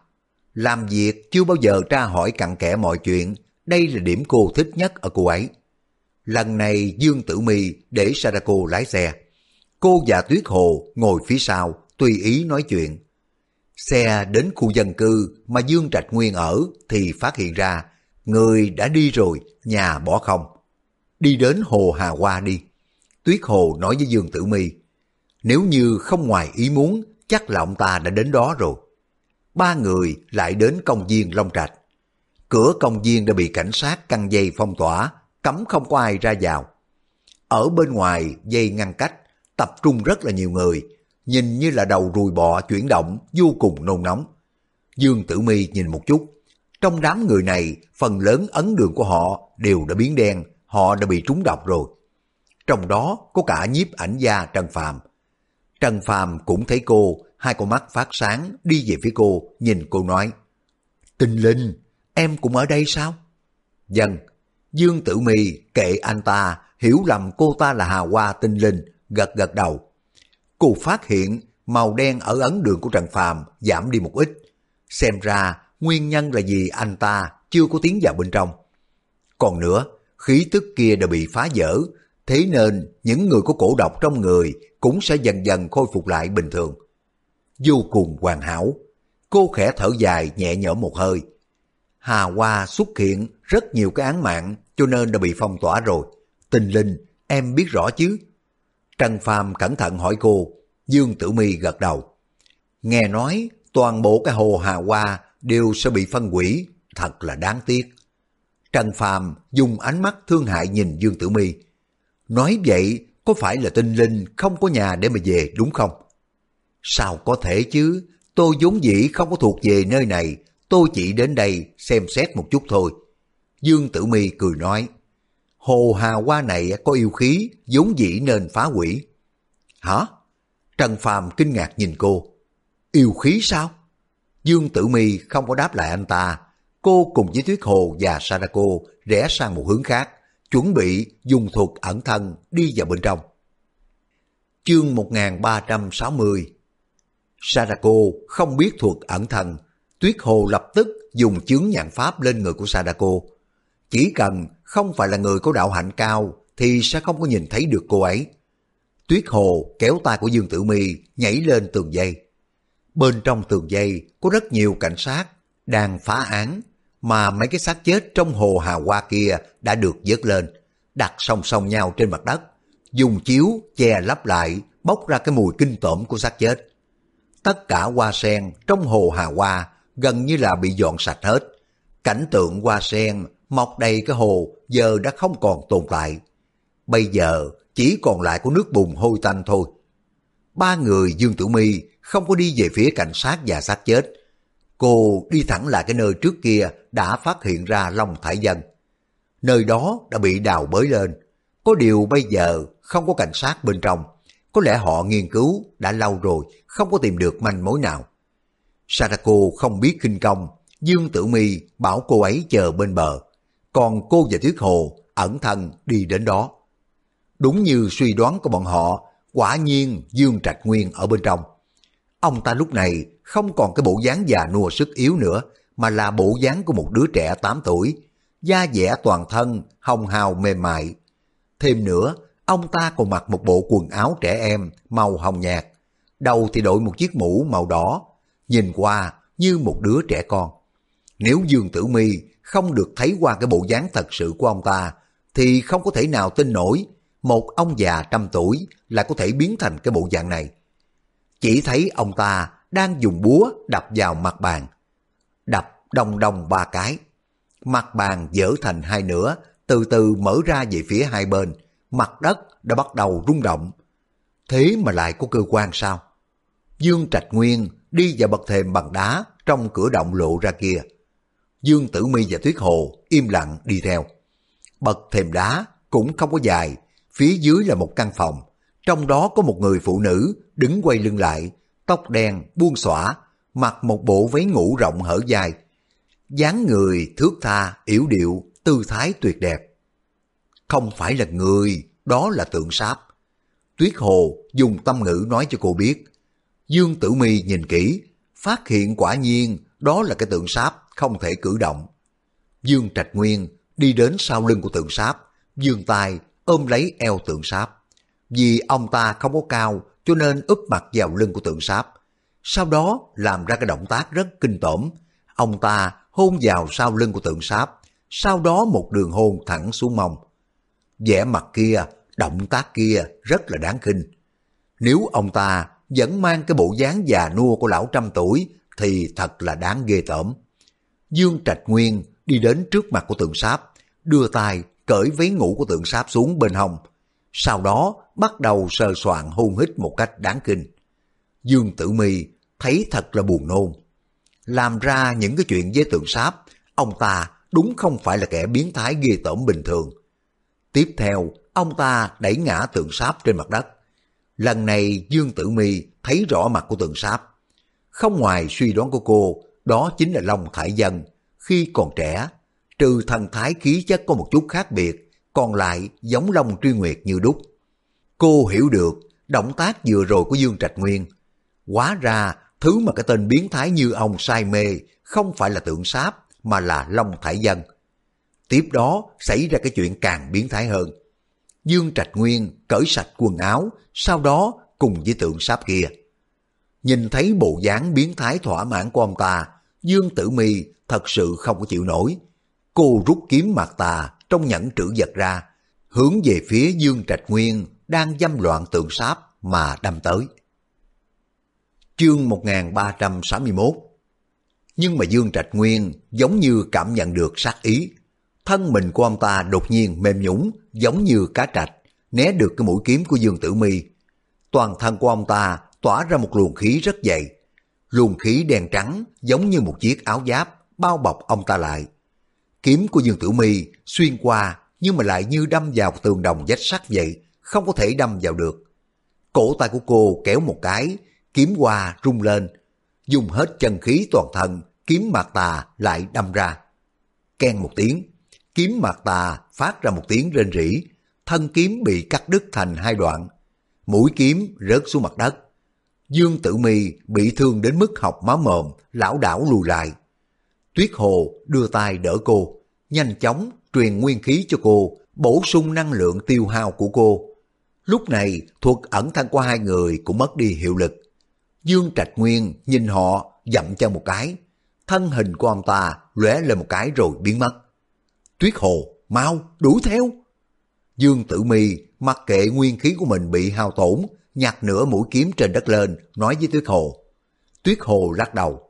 Speaker 1: Làm việc chưa bao giờ tra hỏi cặn kẽ mọi chuyện, đây là điểm cô thích nhất ở cô ấy. Lần này Dương Tử Mi để Sadako lái xe. Cô và Tuyết Hồ ngồi phía sau, tùy ý nói chuyện. Xe đến khu dân cư mà Dương Trạch Nguyên ở thì phát hiện ra người đã đi rồi, nhà bỏ không. Đi đến Hồ Hà Hoa đi. Tuyết Hồ nói với Dương Tử Mi nếu như không ngoài ý muốn, chắc là ông ta đã đến đó rồi. Ba người lại đến công viên Long Trạch. Cửa công viên đã bị cảnh sát căng dây phong tỏa, cấm không có ai ra vào. Ở bên ngoài dây ngăn cách, tập trung rất là nhiều người, nhìn như là đầu rùi bọ chuyển động vô cùng nôn nóng. Dương Tử Mi nhìn một chút, trong đám người này, phần lớn ấn đường của họ đều đã biến đen, họ đã bị trúng độc rồi. Trong đó có cả nhiếp ảnh gia Trần Phạm. Trần Phạm cũng thấy cô, hai con mắt phát sáng, đi về phía cô, nhìn cô nói. Tinh Linh, em cũng ở đây sao? Dân, Dương Tử Mì kệ anh ta, hiểu lầm cô ta là Hà Hoa Tinh Linh, gật gật đầu. Cô phát hiện màu đen ở ấn đường của Trần Phàm giảm đi một ít. Xem ra nguyên nhân là vì anh ta chưa có tiến vào bên trong. Còn nữa, khí tức kia đã bị phá vỡ, thế nên những người có cổ độc trong người cũng sẽ dần dần khôi phục lại bình thường. Vô cùng hoàn hảo, cô khẽ thở dài nhẹ nhõm một hơi. Hà Hoa xuất hiện rất nhiều cái án mạng cho nên đã bị phong tỏa rồi. Tình linh, em biết rõ chứ? Trần Phàm cẩn thận hỏi cô, Dương Tử Mi gật đầu. Nghe nói toàn bộ cái hồ Hà Hoa đều sẽ bị phân hủy, thật là đáng tiếc. Trần Phàm dùng ánh mắt thương hại nhìn Dương Tử Mi. Nói vậy, có phải là tinh linh không có nhà để mà về đúng không? Sao có thể chứ, tôi vốn dĩ không có thuộc về nơi này, tôi chỉ đến đây xem xét một chút thôi. Dương Tử Mi cười nói, hồ hà hoa này có yêu khí, vốn dĩ nên phá hủy. Hả? Trần Phàm kinh ngạc nhìn cô. Yêu khí sao? Dương Tử Mi không có đáp lại anh ta. Cô cùng với Tuyết Hồ và Sadako rẽ sang một hướng khác, chuẩn bị dùng thuật ẩn thân đi vào bên trong. Chương 1360 Sadako không biết thuật ẩn thần. Tuyết Hồ lập tức dùng chướng nhãn pháp lên người của Sadako. Chỉ cần không phải là người có đạo hạnh cao thì sẽ không có nhìn thấy được cô ấy. Tuyết Hồ kéo tay của Dương Tử Mi nhảy lên tường dây. Bên trong tường dây có rất nhiều cảnh sát đang phá án mà mấy cái xác chết trong hồ Hà Hoa kia đã được dớt lên, đặt song song nhau trên mặt đất, dùng chiếu che lấp lại, bốc ra cái mùi kinh tởm của xác chết. Tất cả hoa sen trong hồ Hà Hoa gần như là bị dọn sạch hết. Cảnh tượng hoa sen mọc đầy cái hồ giờ đã không còn tồn tại. Bây giờ chỉ còn lại có nước bùn hôi tanh thôi. Ba người Dương Tử Mi không có đi về phía cảnh sát và xác chết. Cô đi thẳng lại cái nơi trước kia đã phát hiện ra Long Thải Dân. Nơi đó đã bị đào bới lên. Có điều bây giờ không có cảnh sát bên trong. Có lẽ họ nghiên cứu đã lâu rồi, không có tìm được manh mối nào. Sadako không biết kinh công, Dương Tử Mi bảo cô ấy chờ bên bờ. Còn cô và Tuyết Hồ ẩn thân đi đến đó. Đúng như suy đoán của bọn họ, quả nhiên Dương Trạch Nguyên ở bên trong. Ông ta lúc này không còn cái bộ dáng già nua sức yếu nữa, mà là bộ dáng của một đứa trẻ 8 tuổi, da dẻ toàn thân, hồng hào mềm mại. Thêm nữa, ông ta còn mặc một bộ quần áo trẻ em màu hồng nhạt, đầu thì đội một chiếc mũ màu đỏ, nhìn qua như một đứa trẻ con. Nếu Dương Tử Mi không được thấy qua cái bộ dáng thật sự của ông ta, thì không có thể nào tin nổi một ông già trăm tuổi lại có thể biến thành cái bộ dạng này. Chỉ thấy ông ta đang dùng búa đập vào mặt bàn. Đập đồng đồng ba cái. Mặt bàn dở thành hai nửa, từ từ mở ra về phía hai bên. Mặt đất đã bắt đầu rung động. Thế mà lại có cơ quan sao? Dương Trạch Nguyên đi vào bậc thềm bằng đá trong cửa động lộ ra kia. Dương Tử Mi và Tuyết Hồ im lặng đi theo. Bậc thềm đá cũng không có dài, phía dưới là một căn phòng. Trong đó có một người phụ nữ đứng quay lưng lại, tóc đen, buông xõa, mặc một bộ váy ngủ rộng hở dài. dáng người thước tha, yểu điệu, tư thái tuyệt đẹp. Không phải là người, đó là tượng sáp. Tuyết Hồ dùng tâm ngữ nói cho cô biết. Dương Tử Mi nhìn kỹ, phát hiện quả nhiên đó là cái tượng sáp không thể cử động. Dương Trạch Nguyên đi đến sau lưng của tượng sáp, dương tay ôm lấy eo tượng sáp. Vì ông ta không có cao cho nên úp mặt vào lưng của tượng sáp. Sau đó làm ra cái động tác rất kinh tởm. Ông ta hôn vào sau lưng của tượng sáp, sau đó một đường hôn thẳng xuống mông vẻ mặt kia, động tác kia rất là đáng kinh. Nếu ông ta vẫn mang cái bộ dáng già nua của lão trăm tuổi thì thật là đáng ghê tởm. Dương Trạch Nguyên đi đến trước mặt của tượng sáp, đưa tay cởi váy ngủ của tượng sáp xuống bên hông, sau đó bắt đầu sờ soạn hôn hít một cách đáng kinh. Dương Tử Mi thấy thật là buồn nôn. Làm ra những cái chuyện với tượng sáp, ông ta đúng không phải là kẻ biến thái ghê tởm bình thường. Tiếp theo, ông ta đẩy ngã tượng sáp trên mặt đất. Lần này Dương Tử Mi thấy rõ mặt của tượng sáp. Không ngoài suy đoán của cô, đó chính là Long Thải Dân. Khi còn trẻ, trừ thần thái khí chất có một chút khác biệt, còn lại giống Long Truy Nguyệt như đúc. Cô hiểu được động tác vừa rồi của Dương Trạch Nguyên. Quá ra, thứ mà cái tên biến thái như ông say mê không phải là tượng sáp, mà là Long Thải Dân. Tiếp đó xảy ra cái chuyện càng biến thái hơn. Dương Trạch Nguyên cởi sạch quần áo, sau đó cùng với tượng sáp kia. Nhìn thấy bộ dáng biến thái thỏa mãn của ông ta, Dương Tử Mi thật sự không có chịu nổi. Cô rút kiếm mặt tà trong nhẫn trữ vật ra, hướng về phía Dương Trạch Nguyên đang dâm loạn tượng sáp mà đâm tới. Chương 1361 Nhưng mà Dương Trạch Nguyên giống như cảm nhận được sát ý. Thân mình của ông ta đột nhiên mềm nhũng giống như cá trạch, né được cái mũi kiếm của Dương Tử Mi. Toàn thân của ông ta tỏa ra một luồng khí rất dày. Luồng khí đen trắng giống như một chiếc áo giáp bao bọc ông ta lại. Kiếm của Dương Tử Mi xuyên qua nhưng mà lại như đâm vào tường đồng vách sắt vậy, không có thể đâm vào được. Cổ tay của cô kéo một cái, kiếm qua rung lên, dùng hết chân khí toàn thân, kiếm mạc tà lại đâm ra. Ken một tiếng, kiếm mạc tà phát ra một tiếng rên rỉ, thân kiếm bị cắt đứt thành hai đoạn. Mũi kiếm rớt xuống mặt đất. Dương Tử Mi bị thương đến mức học máu mồm, lão đảo lùi lại. Tuyết Hồ đưa tay đỡ cô, nhanh chóng truyền nguyên khí cho cô, bổ sung năng lượng tiêu hao của cô. Lúc này, thuật ẩn thân của hai người cũng mất đi hiệu lực. Dương Trạch Nguyên nhìn họ dậm chân một cái, thân hình của ông ta lóe lên một cái rồi biến mất. Tuyết Hồ, mau, đuổi theo! Dương Tử Mi mặc kệ nguyên khí của mình bị hao tổn, nhặt nửa mũi kiếm trên đất lên, nói với Tuyết Hồ. Tuyết Hồ lắc đầu.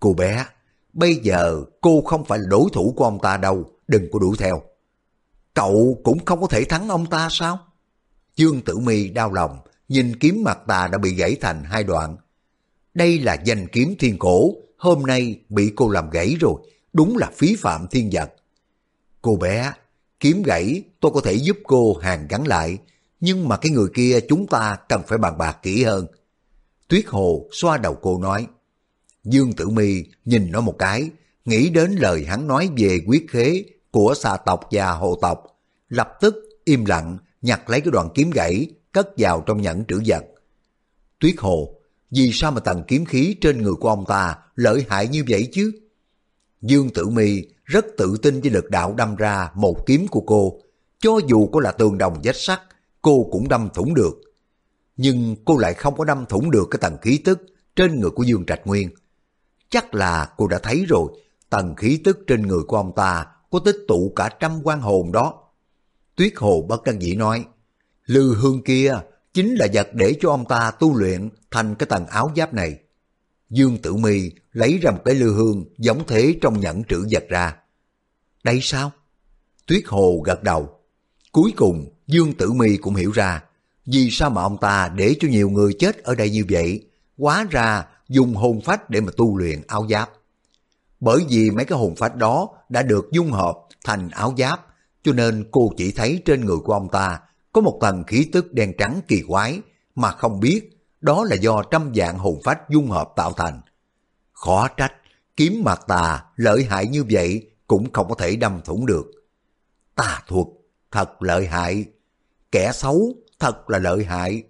Speaker 1: Cô bé, bây giờ cô không phải là đối thủ của ông ta đâu, đừng có đuổi theo. Cậu cũng không có thể thắng ông ta sao? Dương Tử Mi đau lòng, nhìn kiếm mặt tà đã bị gãy thành hai đoạn. Đây là danh kiếm thiên cổ, hôm nay bị cô làm gãy rồi, đúng là phí phạm thiên vật. Cô bé, kiếm gãy tôi có thể giúp cô hàng gắn lại, nhưng mà cái người kia chúng ta cần phải bàn bạc kỹ hơn. Tuyết Hồ xoa đầu cô nói. Dương Tử Mi nhìn nó một cái, nghĩ đến lời hắn nói về quyết khế của xà tộc và hồ tộc, lập tức im lặng nhặt lấy cái đoạn kiếm gãy cất vào trong nhẫn trữ vật. Tuyết Hồ, vì sao mà tầng kiếm khí trên người của ông ta lợi hại như vậy chứ? Dương Tử Mi rất tự tin với lực đạo đâm ra một kiếm của cô, cho dù có là tường đồng vách sắt, cô cũng đâm thủng được. Nhưng cô lại không có đâm thủng được cái tầng khí tức trên người của Dương Trạch Nguyên. Chắc là cô đã thấy rồi, tầng khí tức trên người của ông ta có tích tụ cả trăm quan hồn đó. Tuyết Hồ bất đắc dĩ nói, Lư hương kia chính là vật để cho ông ta tu luyện thành cái tầng áo giáp này. Dương Tử Mi lấy ra một cái lư hương giống thế trong nhẫn trữ vật ra. Đây sao? Tuyết Hồ gật đầu. Cuối cùng, Dương Tử Mi cũng hiểu ra, vì sao mà ông ta để cho nhiều người chết ở đây như vậy. Quá ra dùng hồn phách để mà tu luyện áo giáp. Bởi vì mấy cái hồn phách đó đã được dung hợp thành áo giáp, cho nên cô chỉ thấy trên người của ông ta có một tầng khí tức đen trắng kỳ quái mà không biết đó là do trăm dạng hồn phách dung hợp tạo thành. Khó trách, kiếm mặt tà lợi hại như vậy cũng không có thể đâm thủng được. Tà thuật, thật lợi hại. Kẻ xấu, thật là lợi hại.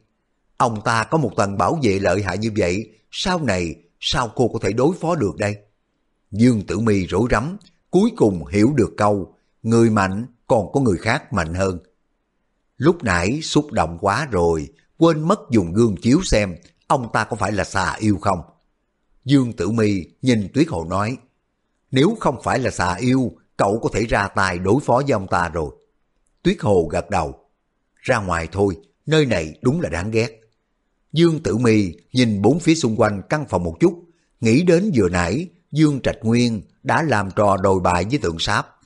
Speaker 1: Ông ta có một tầng bảo vệ lợi hại như vậy, sau này sao cô có thể đối phó được đây? Dương Tử Mi rối rắm, cuối cùng hiểu được câu, người mạnh còn có người khác mạnh hơn. Lúc nãy xúc động quá rồi, quên mất dùng gương chiếu xem ông ta có phải là xà yêu không. Dương Tử Mi nhìn Tuyết Hồ nói, nếu không phải là xà yêu, cậu có thể ra tay đối phó với ông ta rồi. Tuyết Hồ gật đầu, ra ngoài thôi, nơi này đúng là đáng ghét. Dương Tử Mi nhìn bốn phía xung quanh căn phòng một chút, nghĩ đến vừa nãy Dương Trạch Nguyên đã làm trò đồi bại với tượng sáp.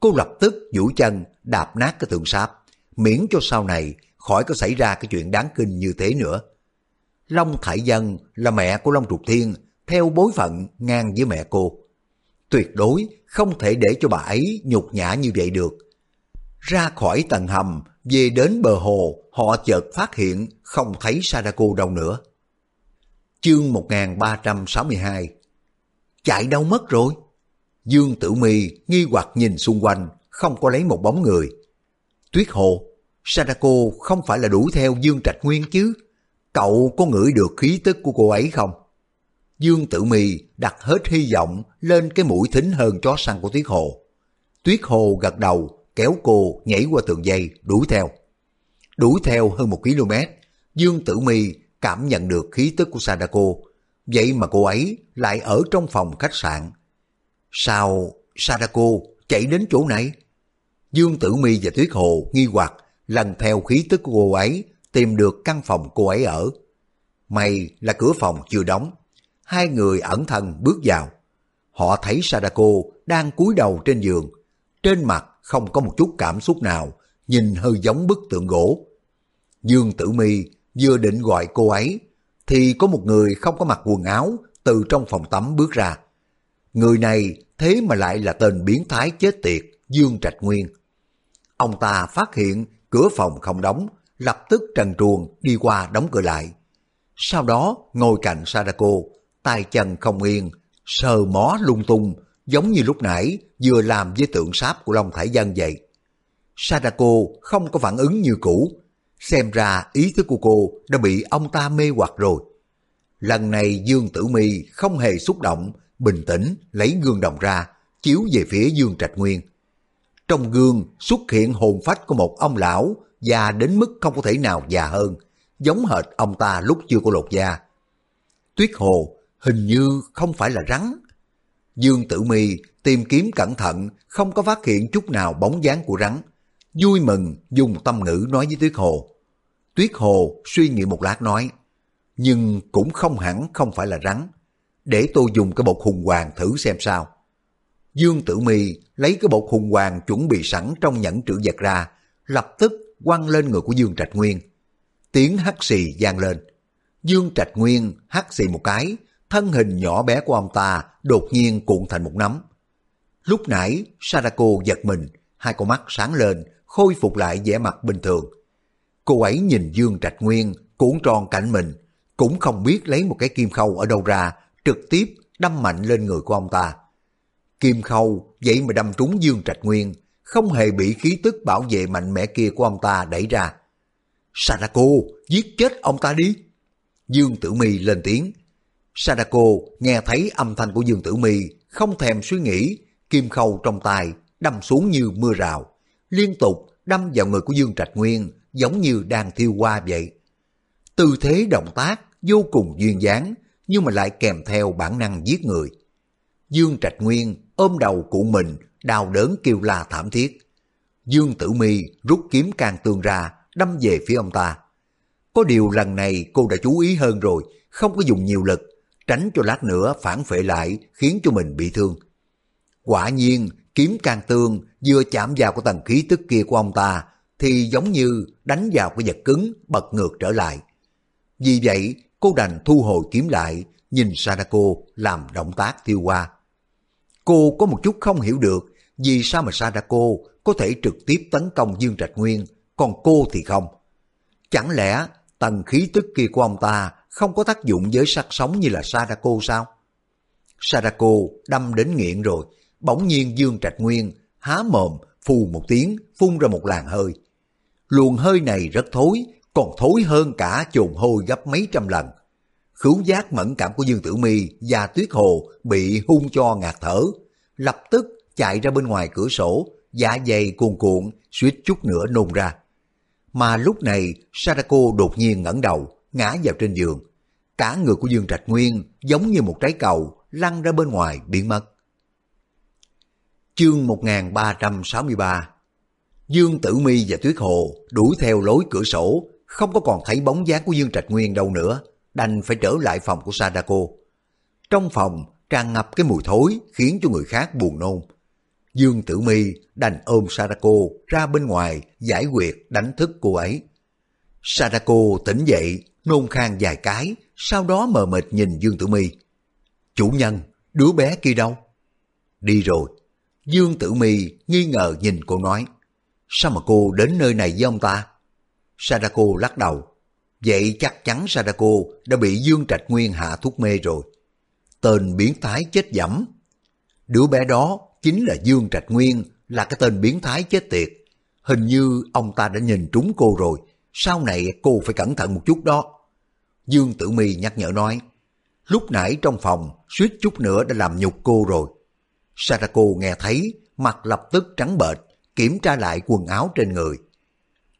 Speaker 1: Cô lập tức duỗi chân đạp nát cái tượng sáp, miễn cho sau này khỏi có xảy ra cái chuyện đáng kinh như thế nữa. Long Thải Dân là mẹ của Long Trục Thiên, theo bối phận ngang với mẹ cô. Tuyệt đối không thể để cho bà ấy nhục nhã như vậy được. Ra khỏi tầng hầm, về đến bờ hồ, họ chợt phát hiện không thấy Sadako đâu nữa. Chương 1362 Chạy đâu mất rồi? Dương Tử Mi nghi hoặc nhìn xung quanh, không có lấy một bóng người. Tuyết Hồ, Sadako không phải là đuổi theo Dương Trạch Nguyên chứ? Cậu có ngửi được khí tức của cô ấy không? Dương Tử Mì đặt hết hy vọng lên cái mũi thính hơn chó săn của Tuyết Hồ. Tuyết Hồ gật đầu, kéo cô nhảy qua tường dây, đuổi theo. Đuổi theo hơn một km, Dương Tử Mì cảm nhận được khí tức của Sadako. Vậy mà cô ấy lại ở trong phòng khách sạn. Sao Sadako chạy đến chỗ này? Dương Tử Mi và Tuyết Hồ nghi hoặc lần theo khí tức của cô ấy tìm được căn phòng cô ấy ở. May là cửa phòng chưa đóng. Hai người ẩn thân bước vào. Họ thấy Sadako đang cúi đầu trên giường. Trên mặt không có một chút cảm xúc nào, nhìn hơi giống bức tượng gỗ. Dương Tử Mi vừa định gọi cô ấy, thì có một người không có mặc quần áo từ trong phòng tắm bước ra. Người này thế mà lại là tên biến thái chết tiệt Dương Trạch Nguyên. Ông ta phát hiện cửa phòng không đóng, lập tức trần truồng đi qua đóng cửa lại. Sau đó ngồi cạnh Sadako, tay chân không yên, sờ mó lung tung, giống như lúc nãy vừa làm với tượng sáp của Long Thải Dân vậy. Sadako không có phản ứng như cũ, xem ra ý thức của cô đã bị ông ta mê hoặc rồi. Lần này Dương Tử Mi không hề xúc động, bình tĩnh lấy gương đồng ra, chiếu về phía Dương Trạch Nguyên. Trong gương xuất hiện hồn phách của một ông lão già đến mức không có thể nào già hơn, giống hệt ông ta lúc chưa có lột da. Tuyết Hồ hình như không phải là rắn. Dương Tử Mi tìm kiếm cẩn thận, không có phát hiện chút nào bóng dáng của rắn. Vui mừng dùng tâm ngữ nói với Tuyết Hồ. Tuyết Hồ suy nghĩ một lát nói, nhưng cũng không hẳn không phải là rắn. Để tôi dùng cái bột hùng hoàng thử xem sao. Dương Tử Mi lấy cái bột hùng hoàng chuẩn bị sẵn trong nhẫn trữ vật ra, lập tức quăng lên người của Dương Trạch Nguyên. Tiếng hắt xì vang lên. Dương Trạch Nguyên hắt xì một cái, thân hình nhỏ bé của ông ta đột nhiên cuộn thành một nắm. Lúc nãy, Sadako giật mình, hai con mắt sáng lên, khôi phục lại vẻ mặt bình thường. Cô ấy nhìn Dương Trạch Nguyên cuộn tròn cạnh mình, cũng không biết lấy một cái kim khâu ở đâu ra, trực tiếp đâm mạnh lên người của ông ta. Kim khâu vậy mà đâm trúng Dương Trạch Nguyên, không hề bị khí tức bảo vệ mạnh mẽ kia của ông ta đẩy ra. Sadako, giết chết ông ta đi. Dương Tử Mi lên tiếng. Sadako nghe thấy âm thanh của Dương Tử Mi, không thèm suy nghĩ, kim khâu trong tay đâm xuống như mưa rào, liên tục đâm vào người của Dương Trạch Nguyên, giống như đang thiêu hoa vậy. Tư thế động tác vô cùng duyên dáng, nhưng mà lại kèm theo bản năng giết người. Dương Trạch Nguyên ôm đầu cụ mình, đau đớn kêu la thảm thiết. Dương Tử Mi rút kiếm can tương ra, đâm về phía ông ta. Có điều lần này cô đã chú ý hơn rồi, không có dùng nhiều lực, tránh cho lát nữa phản phệ lại khiến cho mình bị thương. Quả nhiên, kiếm can tương vừa chạm vào cái tầng khí tức kia của ông ta thì giống như đánh vào cái vật cứng bật ngược trở lại. Vì vậy, cô đành thu hồi kiếm lại, nhìn Sadako làm động tác tiêu qua. Cô có một chút không hiểu được vì sao mà Sadako có thể trực tiếp tấn công Dương Trạch Nguyên, còn cô thì không. Chẳng lẽ tầng khí tức kia của ông ta không có tác dụng với sắc sống như là Sadako sao? Sadako đâm đến nghiện rồi, bỗng nhiên Dương Trạch Nguyên há mồm phù một tiếng phun ra một làn hơi. Luồng hơi này rất thối, còn thối hơn cả chồn hôi gấp mấy trăm lần. Khứu giác mẫn cảm của Dương Tử Mi và Tuyết Hồ bị hung cho ngạt thở, lập tức chạy ra bên ngoài cửa sổ, dạ dày cuồn cuộn, suýt chút nữa nôn ra. Mà lúc này Sadako đột nhiên ngẩng đầu, ngã vào trên giường. Cả người của Dương Trạch Nguyên giống như một trái cầu lăn ra bên ngoài biến mất. Chương 1363 Dương Tử Mi và Tuyết Hồ đuổi theo lối cửa sổ, không có còn thấy bóng dáng của Dương Trạch Nguyên đâu nữa, đành phải trở lại phòng của Sadako. Trong phòng tràn ngập cái mùi thối khiến cho người khác buồn nôn. Dương Tử Mi đành ôm Sadako ra bên ngoài giải quyết đánh thức cô ấy. Sadako tỉnh dậy, nôn khan vài cái, sau đó mờ mịt nhìn Dương Tử Mi. Chủ nhân, đứa bé kia đâu? Đi rồi. Dương Tử Mi nghi ngờ nhìn cô nói. Sao mà cô đến nơi này với ông ta? Sadako lắc đầu. Vậy chắc chắn Sadako đã bị Dương Trạch Nguyên hạ thuốc mê rồi. Tên biến thái chết dẫm. Đứa bé đó chính là Dương Trạch Nguyên, là cái tên biến thái chết tiệt. Hình như ông ta đã nhìn trúng cô rồi, sau này cô phải cẩn thận một chút đó. Dương Tử Mi nhắc nhở nói, lúc nãy trong phòng suýt chút nữa đã làm nhục cô rồi. Sadako nghe thấy, mặt lập tức trắng bệch, kiểm tra lại quần áo trên người.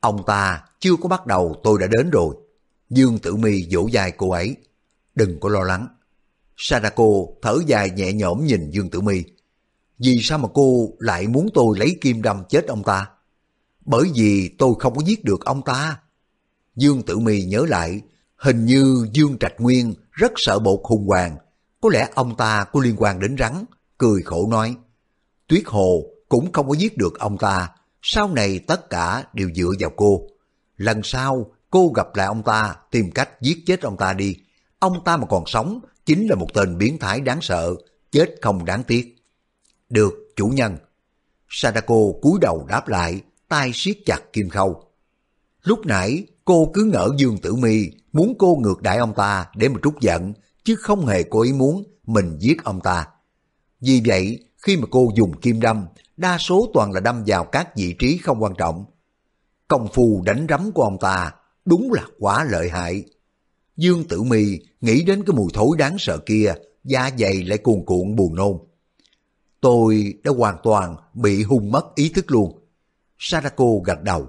Speaker 1: Ông ta chưa có bắt đầu tôi đã đến rồi. Dương Tử Mi vỗ dài cô ấy. Đừng có lo lắng. Sadako thở dài nhẹ nhõm nhìn Dương Tử Mi. Vì sao mà cô lại muốn tôi lấy kim đâm chết ông ta? Bởi vì tôi không có giết được ông ta. Dương Tử Mi nhớ lại, hình như Dương Trạch Nguyên rất sợ bột hùng hoàng. Có lẽ ông ta có liên quan đến rắn, cười khổ nói. Tuyết Hồ cũng không có giết được ông ta, sau này tất cả đều dựa vào cô. Lần sau, cô gặp lại ông ta, tìm cách giết chết ông ta đi. Ông ta mà còn sống, chính là một tên biến thái đáng sợ, chết không đáng tiếc. Được, chủ nhân. Sadako cúi đầu đáp lại, tay siết chặt kim khâu. Lúc nãy, cô cứ ngỡ Dương Tử Mi muốn cô ngược đại ông ta để mà trút giận, chứ không hề cô ý muốn mình giết ông ta. Vì vậy, khi mà cô dùng kim đâm, đa số toàn là đâm vào các vị trí không quan trọng. Công phu đánh rắm của ông ta đúng là quá lợi hại. Dương Tử Mi nghĩ đến cái mùi thối đáng sợ kia, da dày lại cuồn cuộn buồn nôn. Tôi đã hoàn toàn bị hung mất ý thức luôn. Sadako gật đầu.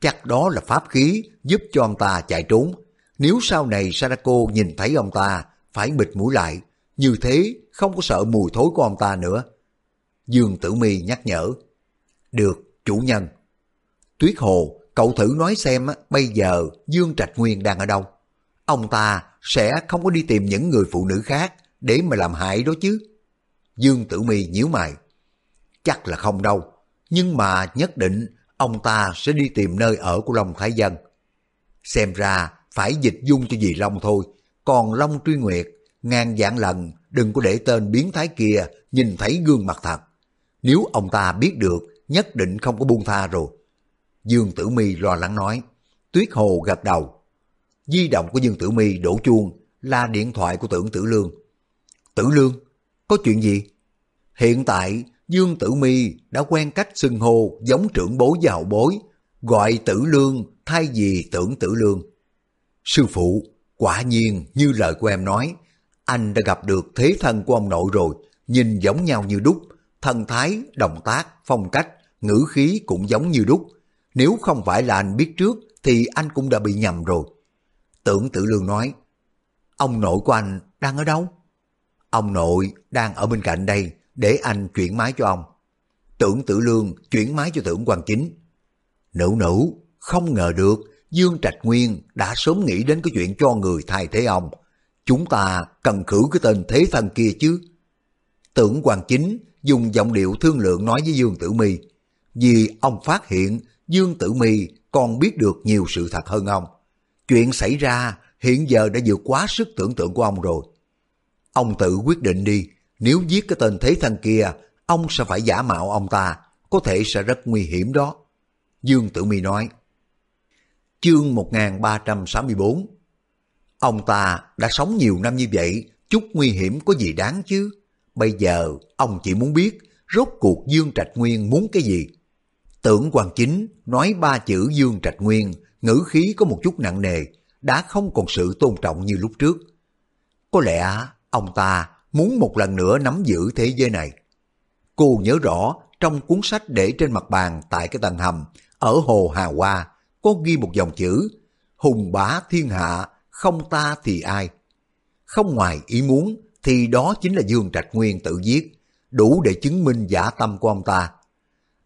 Speaker 1: Chắc đó là pháp khí giúp cho ông ta chạy trốn. Nếu sau này Sadako nhìn thấy ông ta, phải bịt mũi lại. Như thế không có sợ mùi thối của ông ta nữa. Dương Tử Mi nhắc nhở. Được, chủ nhân. Tuyết Hồ, cậu thử nói xem bây giờ Dương Trạch Nguyên đang ở đâu. Ông ta sẽ không có đi tìm những người phụ nữ khác để mà làm hại đó chứ. Dương Tử Mi nhíu mày. Chắc là không đâu, nhưng mà nhất định ông ta sẽ đi tìm nơi ở của Long Thái Dân. Xem ra phải dịch dung cho dì Long thôi, còn Long Truy Nguyệt ngàn vạn lần đừng có để tên biến thái kia nhìn thấy gương mặt thật. Nếu ông ta biết được, nhất định không có buông tha rồi. Dương Tử Mi lo lắng nói. Tuyết Hồ gật đầu. Di động của Dương Tử Mi đổ chuông là điện thoại của tưởng Tử Lương. Tử Lương, có chuyện gì? Hiện tại, Dương Tử Mi đã quen cách xưng hô giống trưởng bối và hậu bối, gọi Tử Lương thay vì tưởng Tử Lương. Sư phụ, quả nhiên như lời của em nói, anh đã gặp được thế thân của ông nội rồi, nhìn giống nhau như đúc, thân thái, động tác, phong cách, ngữ khí cũng giống như đúc. Nếu không phải là anh biết trước thì anh cũng đã bị nhầm rồi. Tưởng Tử Lương nói, ông nội của anh đang ở đâu? Ông nội đang ở bên cạnh đây để anh chuyển máy cho ông. Tưởng Tử Lương chuyển máy cho tưởng quan Chính. Nữ nữ, không ngờ được Dương Trạch Nguyên đã sớm nghĩ đến cái chuyện cho người thay thế ông. Chúng ta cần khử cái tên thế thân kia chứ. Tưởng Hoàng Chính dùng giọng điệu thương lượng nói với Dương Tử Mi vì ông phát hiện Dương Tử Mi còn biết được nhiều sự thật hơn ông. Chuyện xảy ra hiện giờ đã vượt quá sức tưởng tượng của ông rồi. Ông tự quyết định đi, nếu giết cái tên thế thân kia, ông sẽ phải giả mạo ông ta, có thể sẽ rất nguy hiểm đó. Dương Tử Mi nói. Chương 1364 Ông ta đã sống nhiều năm như vậy, chút nguy hiểm có gì đáng chứ? Bây giờ, ông chỉ muốn biết rốt cuộc Dương Trạch Nguyên muốn cái gì. Tưởng Hoàng Chính nói ba chữ Dương Trạch Nguyên, ngữ khí có một chút nặng nề, đã không còn sự tôn trọng như lúc trước. Có lẽ ông ta muốn một lần nữa nắm giữ thế giới này. Cô nhớ rõ trong cuốn sách để trên mặt bàn tại cái tầng hầm ở Hồ Hà Hoa có ghi một dòng chữ Hùng bá thiên hạ, không ta thì ai. Không ngoài ý muốn thì đó chính là Dương Trạch Nguyên tự giết, đủ để chứng minh giả tâm của ông ta.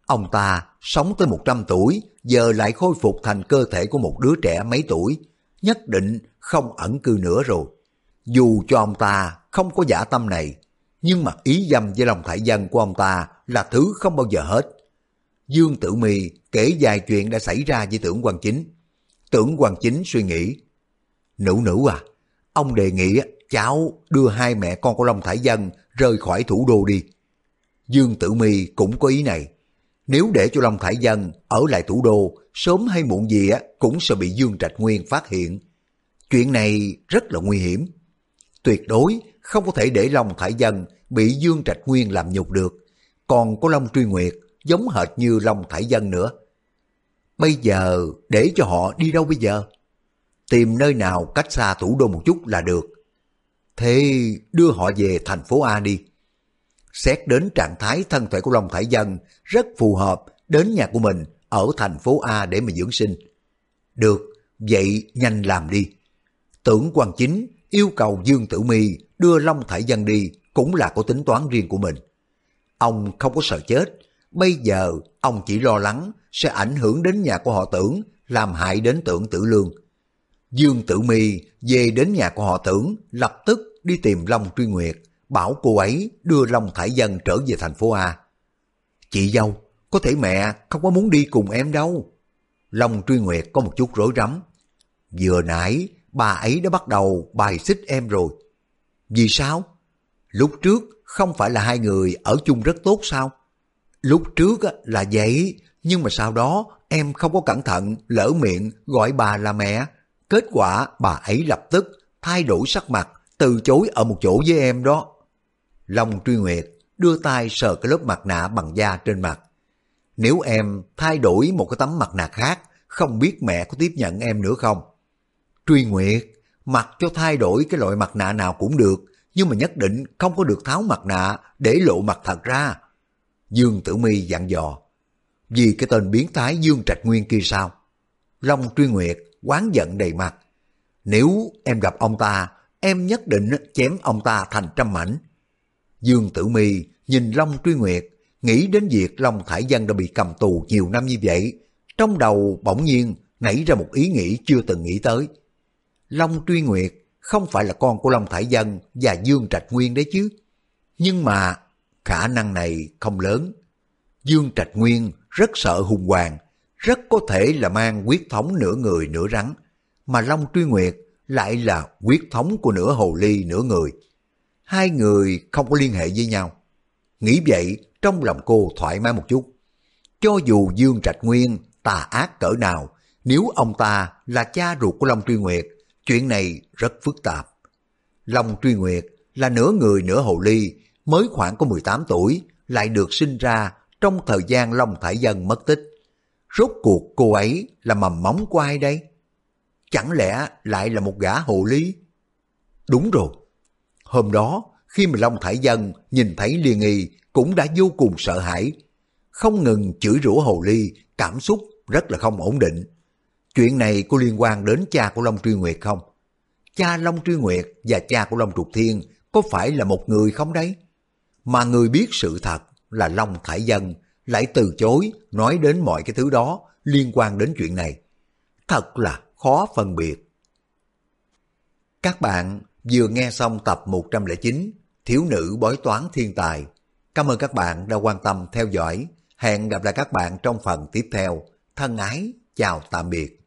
Speaker 1: Ông ta sống tới 100 tuổi, giờ lại khôi phục thành cơ thể của một đứa trẻ mấy tuổi, nhất định không ẩn cư nữa rồi. Dù cho ông ta không có giả tâm này, nhưng mà ý dâm với lòng thải dân của ông ta là thứ không bao giờ hết. Dương Tử mì kể vài chuyện đã xảy ra với tưởng quan chính. Tưởng quan chính suy nghĩ, Nữ nữ à, ông đề nghị cháu đưa hai mẹ con của Long Thải Dân rời khỏi thủ đô đi. Dương Tử Mi cũng có ý này. Nếu để cho Long Thải Dân ở lại thủ đô, sớm hay muộn gì á cũng sẽ bị Dương Trạch Nguyên phát hiện. Chuyện này rất là nguy hiểm. Tuyệt đối không có thể để Long Thải Dân bị Dương Trạch Nguyên làm nhục được. Còn có Long Truy Nguyệt giống hệt như Long Thải Dân nữa. Bây giờ để cho họ đi đâu bây giờ? Tìm nơi nào cách xa thủ đô một chút là được. Thế đưa họ về thành phố A đi. Xét đến trạng thái thân thể của Long Thải Dân rất phù hợp đến nhà của mình ở thành phố A để mà dưỡng sinh. Được, vậy nhanh làm đi. Tưởng quan chính yêu cầu Dương Tử Mi đưa Long Thải Dân đi cũng là có tính toán riêng của mình. Ông không có sợ chết, bây giờ ông chỉ lo lắng sẽ ảnh hưởng đến nhà của họ tưởng, làm hại đến tưởng tử lương. Dương Tử Mi về đến nhà của họ tưởng, lập tức đi tìm Long Truy Nguyệt, bảo cô ấy đưa Long Thải Dân trở về thành phố A. Chị dâu, có thể mẹ không có muốn đi cùng em đâu. Long Truy Nguyệt có một chút rối rắm. Vừa nãy, bà ấy đã bắt đầu bài xích em rồi. Vì sao? Lúc trước không phải là hai người ở chung rất tốt sao? Lúc trước là vậy, nhưng mà sau đó em không có cẩn thận, lỡ miệng gọi bà là mẹ. Kết quả bà ấy lập tức thay đổi sắc mặt, từ chối ở một chỗ với em đó. Long truy nguyệt đưa tay sờ cái lớp mặt nạ bằng da trên mặt. Nếu em thay đổi một cái tấm mặt nạ khác, không biết mẹ có tiếp nhận em nữa không? Truy Nguyệt, mặc cho thay đổi cái loại mặt nạ nào cũng được, nhưng mà nhất định không có được tháo mặt nạ để lộ mặt thật ra. Dương Tử Mi dặn dò, vì cái tên biến thái Dương Trạch Nguyên kia sao? Long Truy Nguyệt quán giận đầy mặt. Nếu em gặp ông ta, em nhất định chém ông ta thành trăm mảnh. Dương Tử Mi nhìn Long Truy Nguyệt, nghĩ đến việc Long Thải Dân đã bị cầm tù nhiều năm như vậy. Trong đầu bỗng nhiên nảy ra một ý nghĩ chưa từng nghĩ tới. Long Truy Nguyệt không phải là con của Long Thải Dân và Dương Trạch Nguyên đấy chứ. Nhưng mà khả năng này không lớn. Dương Trạch Nguyên rất sợ hùng hoàng, rất có thể là mang quyết thống nửa người nửa rắn. Mà Long Truy Nguyệt lại là quyết thống của nửa hồ ly nửa người. Hai người không có liên hệ với nhau. Nghĩ vậy, trong lòng cô thoải mái một chút. Cho dù Dương Trạch Nguyên tà ác cỡ nào, nếu ông ta là cha ruột của Long Truy Nguyệt, chuyện này rất phức tạp. Long Truy Nguyệt là nửa người nửa hồ ly, mới khoảng có 18 tuổi, lại được sinh ra trong thời gian Long Thải Dân mất tích. Rốt cuộc cô ấy là mầm móng của ai đây? Chẳng lẽ lại là một gã hồ ly? Đúng rồi. Hôm đó, khi mà Long Thải Dân nhìn thấy Liên Nghi cũng đã vô cùng sợ hãi. Không ngừng chửi rủa hồ ly, cảm xúc rất là không ổn định. Chuyện này có liên quan đến cha của Long Truy Nguyệt không? Cha Long Truy Nguyệt và cha của Long Trục Thiên có phải là một người không đấy? Mà người biết sự thật là Long Thải Dân lại từ chối nói đến mọi cái thứ đó liên quan đến chuyện này. Thật là khó phân biệt. Các bạn vừa nghe xong tập 109 Thiếu nữ bói toán thiên tài. Cảm ơn các bạn đã quan tâm theo dõi. Hẹn gặp lại các bạn trong phần tiếp theo. Thân ái, chào tạm biệt.